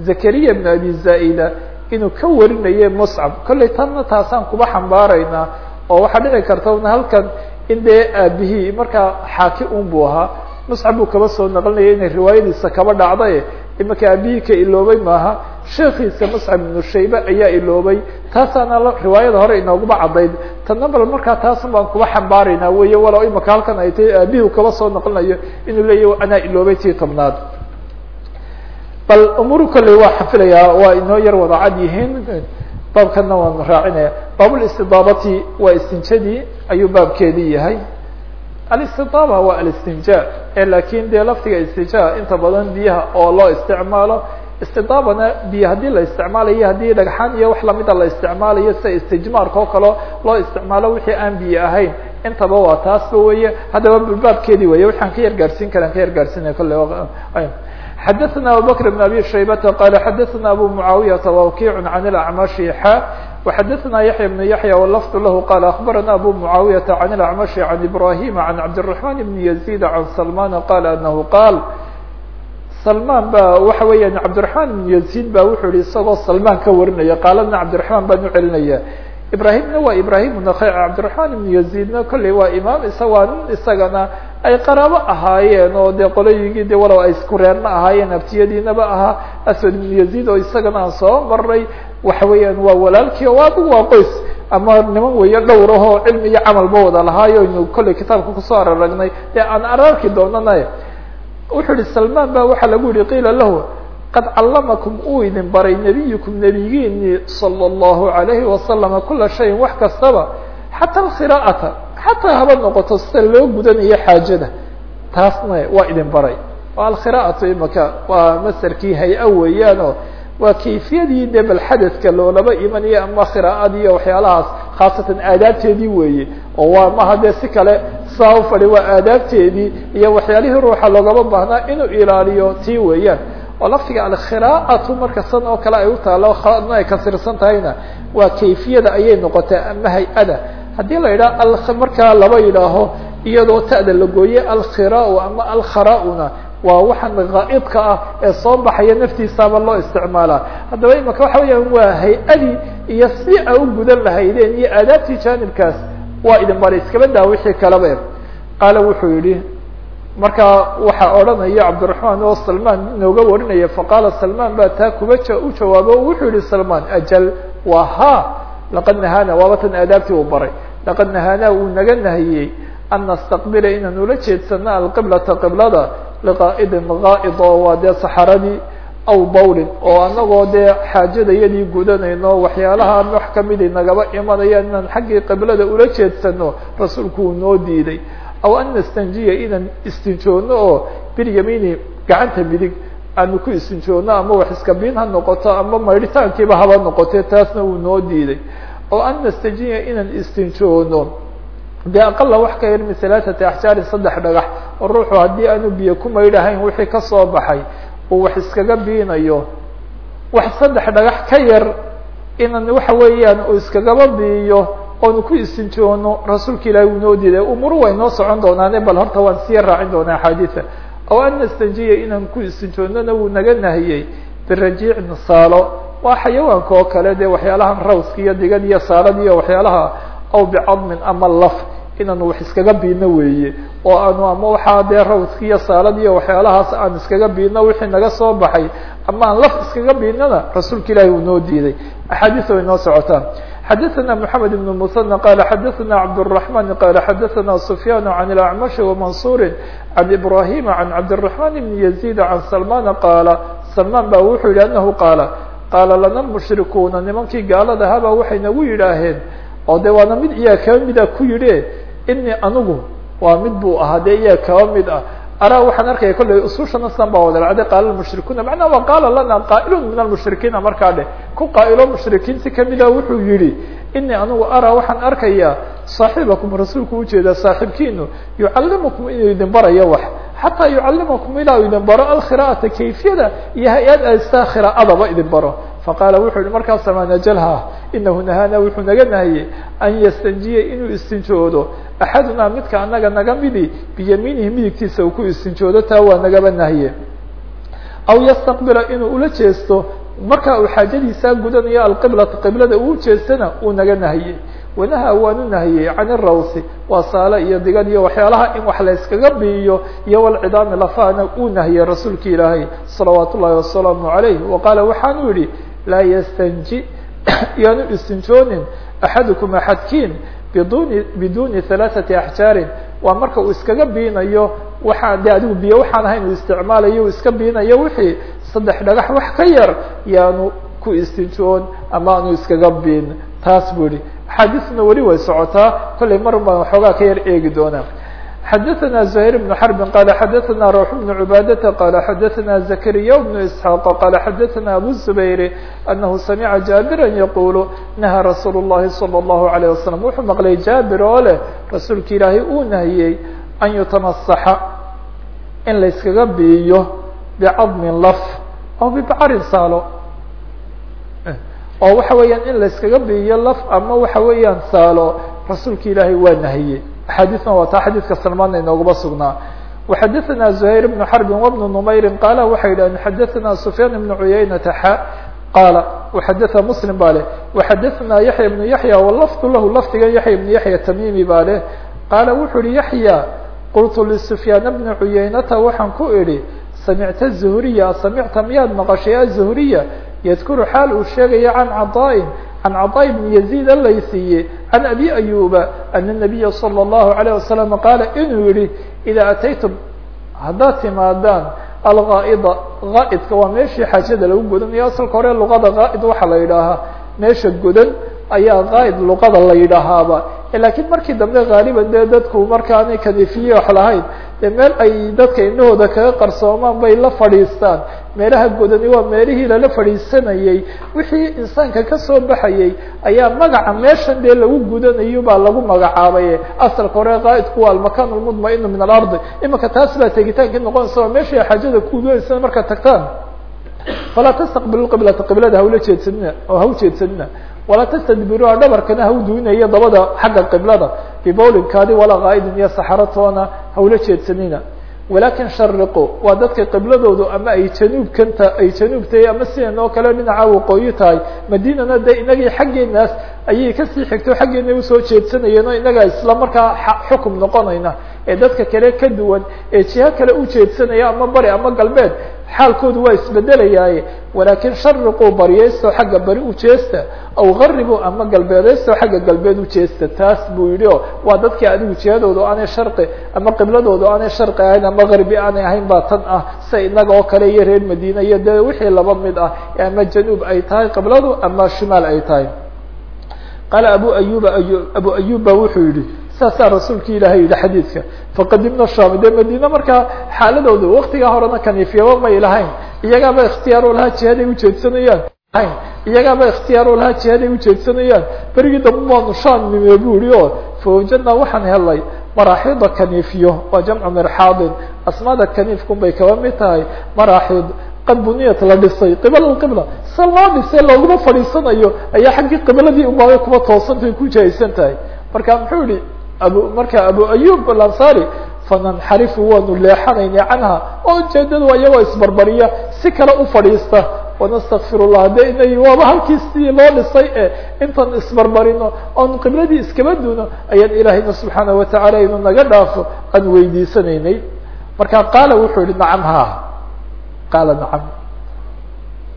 zakariya ibnu abi zaa'ida inuu ka warinaye muscab kollay tanna taasaan kuba xambaaraynaa oo waxaa dhici karta halkan in dee aabihii markaa xaaki un buu ahaa muscab buu kaba soo naqlinaya inay riwaayadiisa kaba dhacday imaka aabihii ka iloobay maaha sheekiisa muscab ibnu shaybe ayaa iloobay. Taasaana riwaayada hore inooguma caddayd tanna bal markaa taasun baan kuba xambaaraynaa weeye walow imaka halkan ay tahay aabihii kaba soo noqlinayo inuu leeyahy anaa iloobay tii tobnaad. Bal umuuru kolley waa xafilayaa waa inoo yar wada cad yihiin baabkana waan raacinaya. Baabulistidaabati waa istinjadii ayuu baabkeedii yahay. Alistidaaba waa alistinja laakiin dee laftiga istinja inta badan biyaha oo loo isticmaalo istidaabana biyo haddii la isticmaalayo haddii dhagxaan iyo wax lamida la isticmaalayo sida istijmaarka oo kale loo isticmaalo wixii aan biyo ahayn. Intaba waa taasba weye haddaba baabkeedii weye waxaan ka yar gaarsiin karaan ka yar gaarsiinaya kolle xadaثna abubakr بn abi shaybata qala xadaثna abu mucaawiyaةa wakiic can اlacmashi xa وxadaثna yaحya بn yaحya wlafd lah qala akbarana abu mucaawiyaةa can اlacmashi can ibrahima can cabdiلرaحman bn yazid can salman qala anahu qaal salman ba waxa weeyaan cabdiرaحman bn yazid ba wuxuu yihi isagoo salman ka warinaya qaaladna cabdiرaحman baan ucelinaya ibrahimna waa ibrahim nakeyc cabdiرaحman ibn yazidna kolley waa imaam isa waa nin isagana ay qaraabo ahaayeen oo dee qoloyigii de walow ay isku reerna ahaayeen abtiyadiinaba ahaa aswad ibn yazid oo isagana aan soo maray waxa weeyaan waa walaalkii o adigu waa qoys. Ama niman weeye dhowr ahoo cilmi iyo camalba wada lahaayo aynu kolley kitaabka ku soo araragnay dee aan ararki doonana wuxuu yihi salman ba waxaa lagu yihi qiila lahu qad callamakum uu idin baray nebiyukum nebigiini salى اllahu alayhi wasalama kula shayin wax kastaba xata alkhiraa'ata xataa haba noqoto sida loo gudanayo xaajada taasna waa idin baray oo alkhiraa'atu imaka waa masarkii hay'a weeyaanoo waa kayfiyadii de bal loolaba imanayo ama khiraa'adii waxyaalahaas khaasatan aadaabteedii weeye oo waa maha dee si kale saa u fadhi waa aadaabteedii iyo waxyaalihii ruuxa loogama baahnaa inuu ilaaliyo tii weeyaan oo laftiga alkhiraa'atu marka san oo kale ay u taalo khana ay kasirsan tahayna waa kayfiyada ayay noqotay ama hay'ada haddii la yidhaha markaa laba yidhaaho iyadoo ta'da la gooye alkhiraau ama alkharauna waa waxaan gaa'idka ah ee soo baxaya naftiisaaba loo isticmaalaa. Haddaba imaka waxa weeyaan waa hay'adii iyo si a u gudan lahaydeen iyo aadaabtii jaanibkaas waa idin baray iskaba daa wixii kalaba. Qaala wuxuu yihi markaa waxaa odhanaya cabdiraحman oo salman inooga warinaya faqaala salman ba taa kuba u jawaabo wuxuu yihi salman ajal waa ha. Laqad nahaana waaba tan aadaabtii uu baray. Laqad nahaanaa uu naga nahiyey. An nastaqbila inaan ula jeedsano alqiblata qiblada liqaa'idin qaa'id oo waa dee saxaradii aw bawlin oo anagoo dee xaajadayadii gudanayno waxyaalahaan wax kamidi nagaba imanayaan inaan xaggii qiblada ula jeedsano rasuulku uu noo diiday aw an nastanjiya inaan istinjoodno oo bilyamiini gacanta midig aanu ku istinjoodno ama wax iskabiin ha noqoto ama maydhitaankiiba haba noqote taasna uu noo diiday oo an nastanjiya inaan istinjoodno de aqala wax ka yar min halaaثati axjaarin saddex dhagax oo ruuxu haddii aanu biyo ku maydhahayn wixii ka soo baxay uu wax iskaga biinayo wax saddex dhagax ka yar inan waxa weeyaan uu iskagaba biiyo oonu ku istinjoono rasuulka ilaahi uu noo diiday umuru way noo socon doonaane bal horta waan sii raacin doonaa axaadiisa aw an nastanjiya inaan ku istinjoonnona wuu naga nahiyey birajiicin saalo waa xayawaanka oo kale dee waxyaalahan rawska iyo digad iyo saalad iyo waxyaalaha aw bicadmin ama laf inaanu wax iskaga biino weeye. Oo aanu ama waxaa dee rawski iyo saalad iyo waxyaalahaas aan iskaga biino wixii naga soo baxay ama aan laf iskaga biinona rasuulka ilaahi uu noo diiday. Axaadiis way noo socotaan xadaثna mحamed بن mثنى qال xadaثna cabdالرحمن qال xadaثna سfyاn عن الأعمش وmaنصور عن إبراهيم عن cabdالرحمن بن يزيد عن سلمان qاaل سلمان ba wuxuu yihi أنه qاaل qaala lana المشhrikuuna nimankii gaalada haba waxay nagu yidhaaheen oo de waana mid iyaa kaba mida ku yidhi ini anigu waa mid buu ahaa de iyaa kaba mid ah araa waxaan arkaya kolley usushana san baa wada dhacday qaala mushrikuuna macnaha waa qaala lana qaa'ilun min almushrikiina markaa dheh ku qaa'ilo mushrikiinti kamida wuxuu yihi ini anigu araa waxaan arkayaa saaxiibakum rasuulku u jeedaa saaxiibkiinu yucallimukum inuu idin barayo wax xataa yucallimakum ilaa idin baro alkhira'ata kayfiyada iyo hay'ad asta khiraa'adaba idin baro faqaala wuxuu yihi markaas samanajalha inahu nahaana. Wuxuu naga nahiyey an yastanjiya inuu istinjoodo. Axadunaa midka anaga naga midi biyamiinihi midigtiisa uu ku istinjoodo taa waa nagaba nahiye aw yastaqbila inuu ula jeesto marka uu xaajadiisaa gudanayo alqiblata qiblada uu ujeestana uu naga nahiyey wanaha waanu nahiyey can irawsi waa saale iyo digad iyo waxyaalaha in wax la yskaga biiyo iyo walcidaami lafaana uu nahiyey rasuulka ilaahay salawaat wasalaamu calayh wa qaala waxaanu yihi laa yastanji yaanu istinjoonin axadukum axadkiin biduni biduni halaaثati axjaarin waa marka uu iskaga biinayo waxaa de adigu biyo waxaan ahayn uu isticmaalayo uu iska biinayo wixii saddex dhagax wax ka yar yaanu ku istinjoon ama aanu iskaga biin taas buu yihi axaadiisna weli way socotaa kollay mar baan waxoogaa ka yar eegi doonaa xadaثna زهير بن حرب qال xadaثna روح بن عباadة qال xadaثna زكريا بن إسحاq qال xadaثna أbو الزبير أنه سمعa جابرا يقول نهى رsuuل اللhi صلى الله عليه وسلم wuxuu mqlay jابر oo leh rasuulka ilaahay uu nahiyey أn يتمسxa in la yskaga biiyo بcظم lf aw ببcrin saalo oo waxa weeyaan in la yskaga biiyo lf ama waxa weeyaan saalo rasuulka ilaahay waa nahiyey axaadiثna waa taa xadiidka salmaanna inoogaba sugnaa وxadaثna زهير بن حرب وبن نmayri qala waxay yidhahdeen xadaثna سفyاn بن عuyaynةa x qaala وxadaثa mslim ba leh وxadaثna yaحya بن yaحyى wlfd lahu lafdiga yaحya بن yaحya tamimi ba leh qaala wuxuu yihi yaحyى qultu لسفyاn بن عuyaynata waxaan ku idhi samicta الزهriya samicta miyaad maqashay aلزهriya ydkuru xaal uu sheegaya can caطاء عن cطاء بن يزيد alaysiiye عن أbي أyuba أن النبya صلى الله عليه وسلم qاala inuu yihi إذا أتayتم haddaad timaadaan alغاaئda غاa'dka waa meeshii xaajada lagu godanayo asalka hore luqada غاa'd waxaa la yidhaahaa meesha godan ayaa غاa'd luqada la yidhaahaaba lakiin markii dambe غaaliban dee dadku markaanay kanifiye wax lahayn dee meel ay dadka indhahooda kaga qarsoomaan bay la fadhiistaan. Meelaha godani waa meelihii lala fadhiisanayey wixii insaanka ka soo baxayey ayaa magaca meeshan dee lagu gudanayo baa lagu magacaabay. Asalka hore qaa'idku waa almakan lmudmainu min alardi. Imika taas baa tegitaankii noqonaysa waa meesha xaajada kuuganaysa markaad tagtaan. Falaa tastaqbilu qiblata qiblada hawla jeedsanina oo ha ujeedsanina walaa tastadbiruha dhabarkana ha u duunayo dabada xagga qiblada. Bibowlinkaadi walaa qaa'idin iyo saxaratoona hawla jeedsanina. Walakin shariqu waa dadka qibladoodu ama ay januubkanta ay januub ama sidan oo kale dhinaca waqooyi tahay madinana de inagii xaggeenaas ayay ka sii xigto xaggeena u soo jeedsanayeen oo inaga isla markaa xukum noqonayna ee dadka kale ka duwan ee jiho kale u jeedsanaya ama bari ama galbeed xaalkoodu waa isbedelayaaye. Walaakin shariquu baryaysto xagga bari ujeesta aw garibuu ama galbeedaysto xagga galbeed ujeesta taas buu yidhi o waa dadkii adigu jihadooda aanay sharqi ama qibladooda aanay sharqi ahayn ama garbi aanay ahayn baa tan ah. Sida inaga oo kale iyo reer madiina iyo dee wixii laba mid ah ama januub ay tahay qibladu ama shimaal ay tahay qaala abu ayuba abu ayub ba wuxuu yihi saasaa rasuulki ilaahay yihi xadiidka faqadimna sham dee madiine markaa xaaladooda waktigaa horena kaniifyaba may lahayn. Iyagaaba ikhtiyaar u lahaa jihaday ujeedsanayaan iyagaaba ikhtiyaar u lahaa jihaday ujeedsanayaan berigii dambe waanu shaan nime bu ihi o fawajadnaa waxaan helay maraaxiida kaniifyo waa jamcu mirxaadin. Asmaada kaniifkun bay kaba mid tahay maraaxiid qad buniyat la dhisay qibala qibla. Se loo dhisay looguma fadhiisanayo ayaa xaggii qibladii umaada kuba toosantay ku jahaysan tahay. Marka muxuu yihi abu marka abu ayub alansari fananxarifu waanu leexanayna canha. Oo ujeedadu iyagoo isbarbariya si kale u fadhiista. Wanastakfir llah de inay waaba halkiisii loo dhisay e intaan isbarbarino oon qibladii iskaba duno ayaan ilaahayna subxaana watacaala inuu naga dhaafo aan weydiisanaynay. Marka qaala wuxuu yihi nacam ha qaala nacam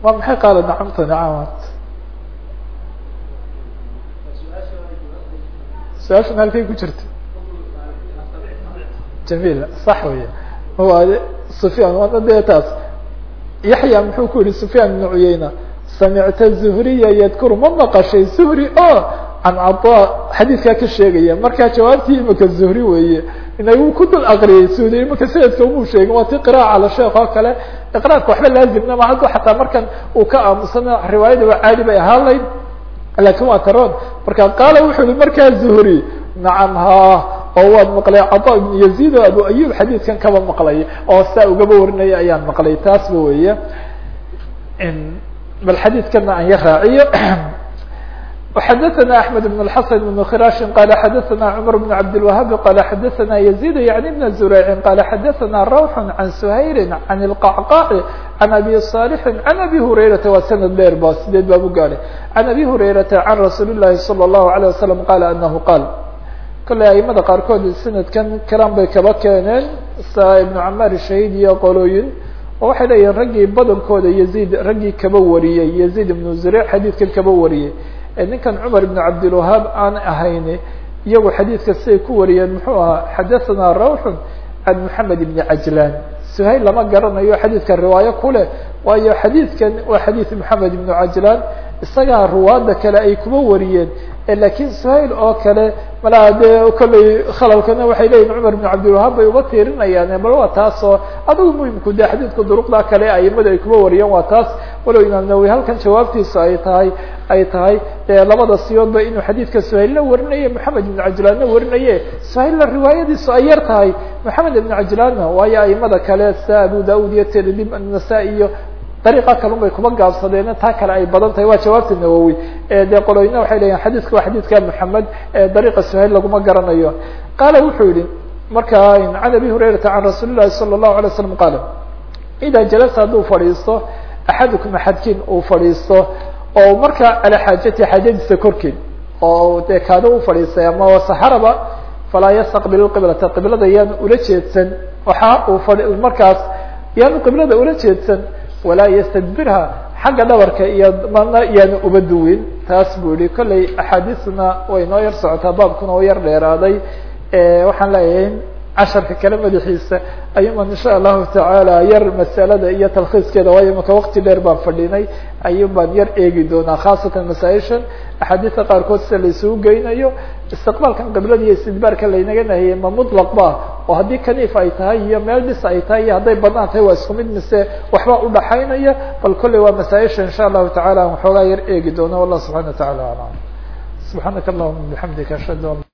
waa maxay qaala nacamta nacamat su'aashan halkay ku jirta jamil sax wey waa sufyan waana dee taas yaxya muxuu ku yihi sufyaan ibnu cuyeyna samicta zuhriya yadkuru ma maqashay zuhri o can caطa xadiidkaa ka sheegaya markaa jawaabtii imika zuhri weeye inay uu ku dul akriyay suudiy imika sanadka umuu sheegin waa ti qiraaca cala sheekh kale iqraarka waxba laazimna ma hadda xataa markan uu ka aamusana riwaayada waa caadi bay ahaan layd waa taroon marka qaala wuxuu yihi markaa zuhri? Nacam ha oo waad maqlay caطa ibn yazid oo abu ayub xadiidkan kaba maqlay oo saa ugaba warinaya ayaan maqlay taasba weeye. Bal xadiidkana aan ya raaciyo [clears throat] وxdثna أحمد بن الحسن بن khراش qال xdثna cمر بن عبدالوهاب qال xdثna يزيد يعني بن زريع qال xdثna روح عن سhayر عن القعقاع عن أبي صالح عن أبي هريرة waa سند dheer ba sideed baa u gaadhay عن أبي هريرة عن رsuuل اللhi صلى الله عليه وسلم qال أنه qال kale aimada qaarkood sanadkan kalan bay kaba keeneen sa iبن cmاr shahيد iyo qolooyin oo waxay leeyihin raggii badankooda يزيد raggii kaba wariyey يزيد بن زريع xadيidkan kaba wariyey ninkan cmar ibn cabdilwahaab aan ahayn iyagu xadiidka siday ku wariyeen muxuu ahaa xadathana rawxun can moxamed ibni cajlan suhayl lama garanayo xadiidka riwaayo ku leh waayo xadiidkan waa xadiid moxamed ibnu cajlan isagaa ruwaada kale ay kuma wariyeen laakiin suhayl oo kale malaa dee kolley khalalkana waxay leyihin cumar ibn cabdilwahaab bay uga tiirinayaan bal waa taas oo adigu muhimku de xadiidka duruqda kale aimada ay kuma wariyeen waa taas. Walow imaam nawowi halkan jawaabtiisu ay tahay ay tahay labada siyoodba inuu xadiidka suhaylna warinaye moxamed ibn cajlaanna warinaye suhaylna riwaayadiisu ay yar tahay. Moxamed ibn cajlaanna waayo aimada kale sa abu daud iyo tirmidi anasa iyo dariiqa kalun bay kuma gaabsadeen taa kale ay badan tahay waa jawaabta nawowi dee qoloyna waxay leyihin xadiidka waa xadiidka moxamed dariiqa suhayl laguma garanayo qaala wuxuu yihi marka can abi hurayrata can rasuuli llahi salى الlahu alay slam qaala ida jalasa hadduu fadhiisto axadukum axadkiin uu fadhiisto oo markaa calaa xaajati xaajadiisa korkeed oo dee kaada u fadhiistay ama saxaraba falaa yastaqbil qiblata qiblada yaanu ula jeedsan waxa uu fadhi markaas yaanu qiblada ula jeedsan walaa ystadbirha xagga dhabarka iyo mana yaanu uba duwin. Taas buu yihi kolley axaadiisna way noo yar socotaa baabkuna oo yar dheeraaday. Waxaan leeyahay casharka kale madaxiisa ayuuman insha allahu tacaala yar masalada iyo talkhiiskeeda waayo imaka waqti dheer baan fadhinay ayuun baan yar eegi doonaa khaasatan masaaishan. Axaadiista qaarkood sida laisugu geynayo istiqbaalkan qiblada iyo istidbaarka laynaga ma mutlaq ba? Oo haddii kaniif ay tahay iyo meel dhis ay tahay iyo hadday bannaan tahay waa isku mid mise waxba udhaxaynaya bal kolley waa masaaisha insha allahu tacala aan waxoogaa yar eegi doono wallah subxana wa tacala alam. Subxaanaka allahuma bixamdika ashhadu an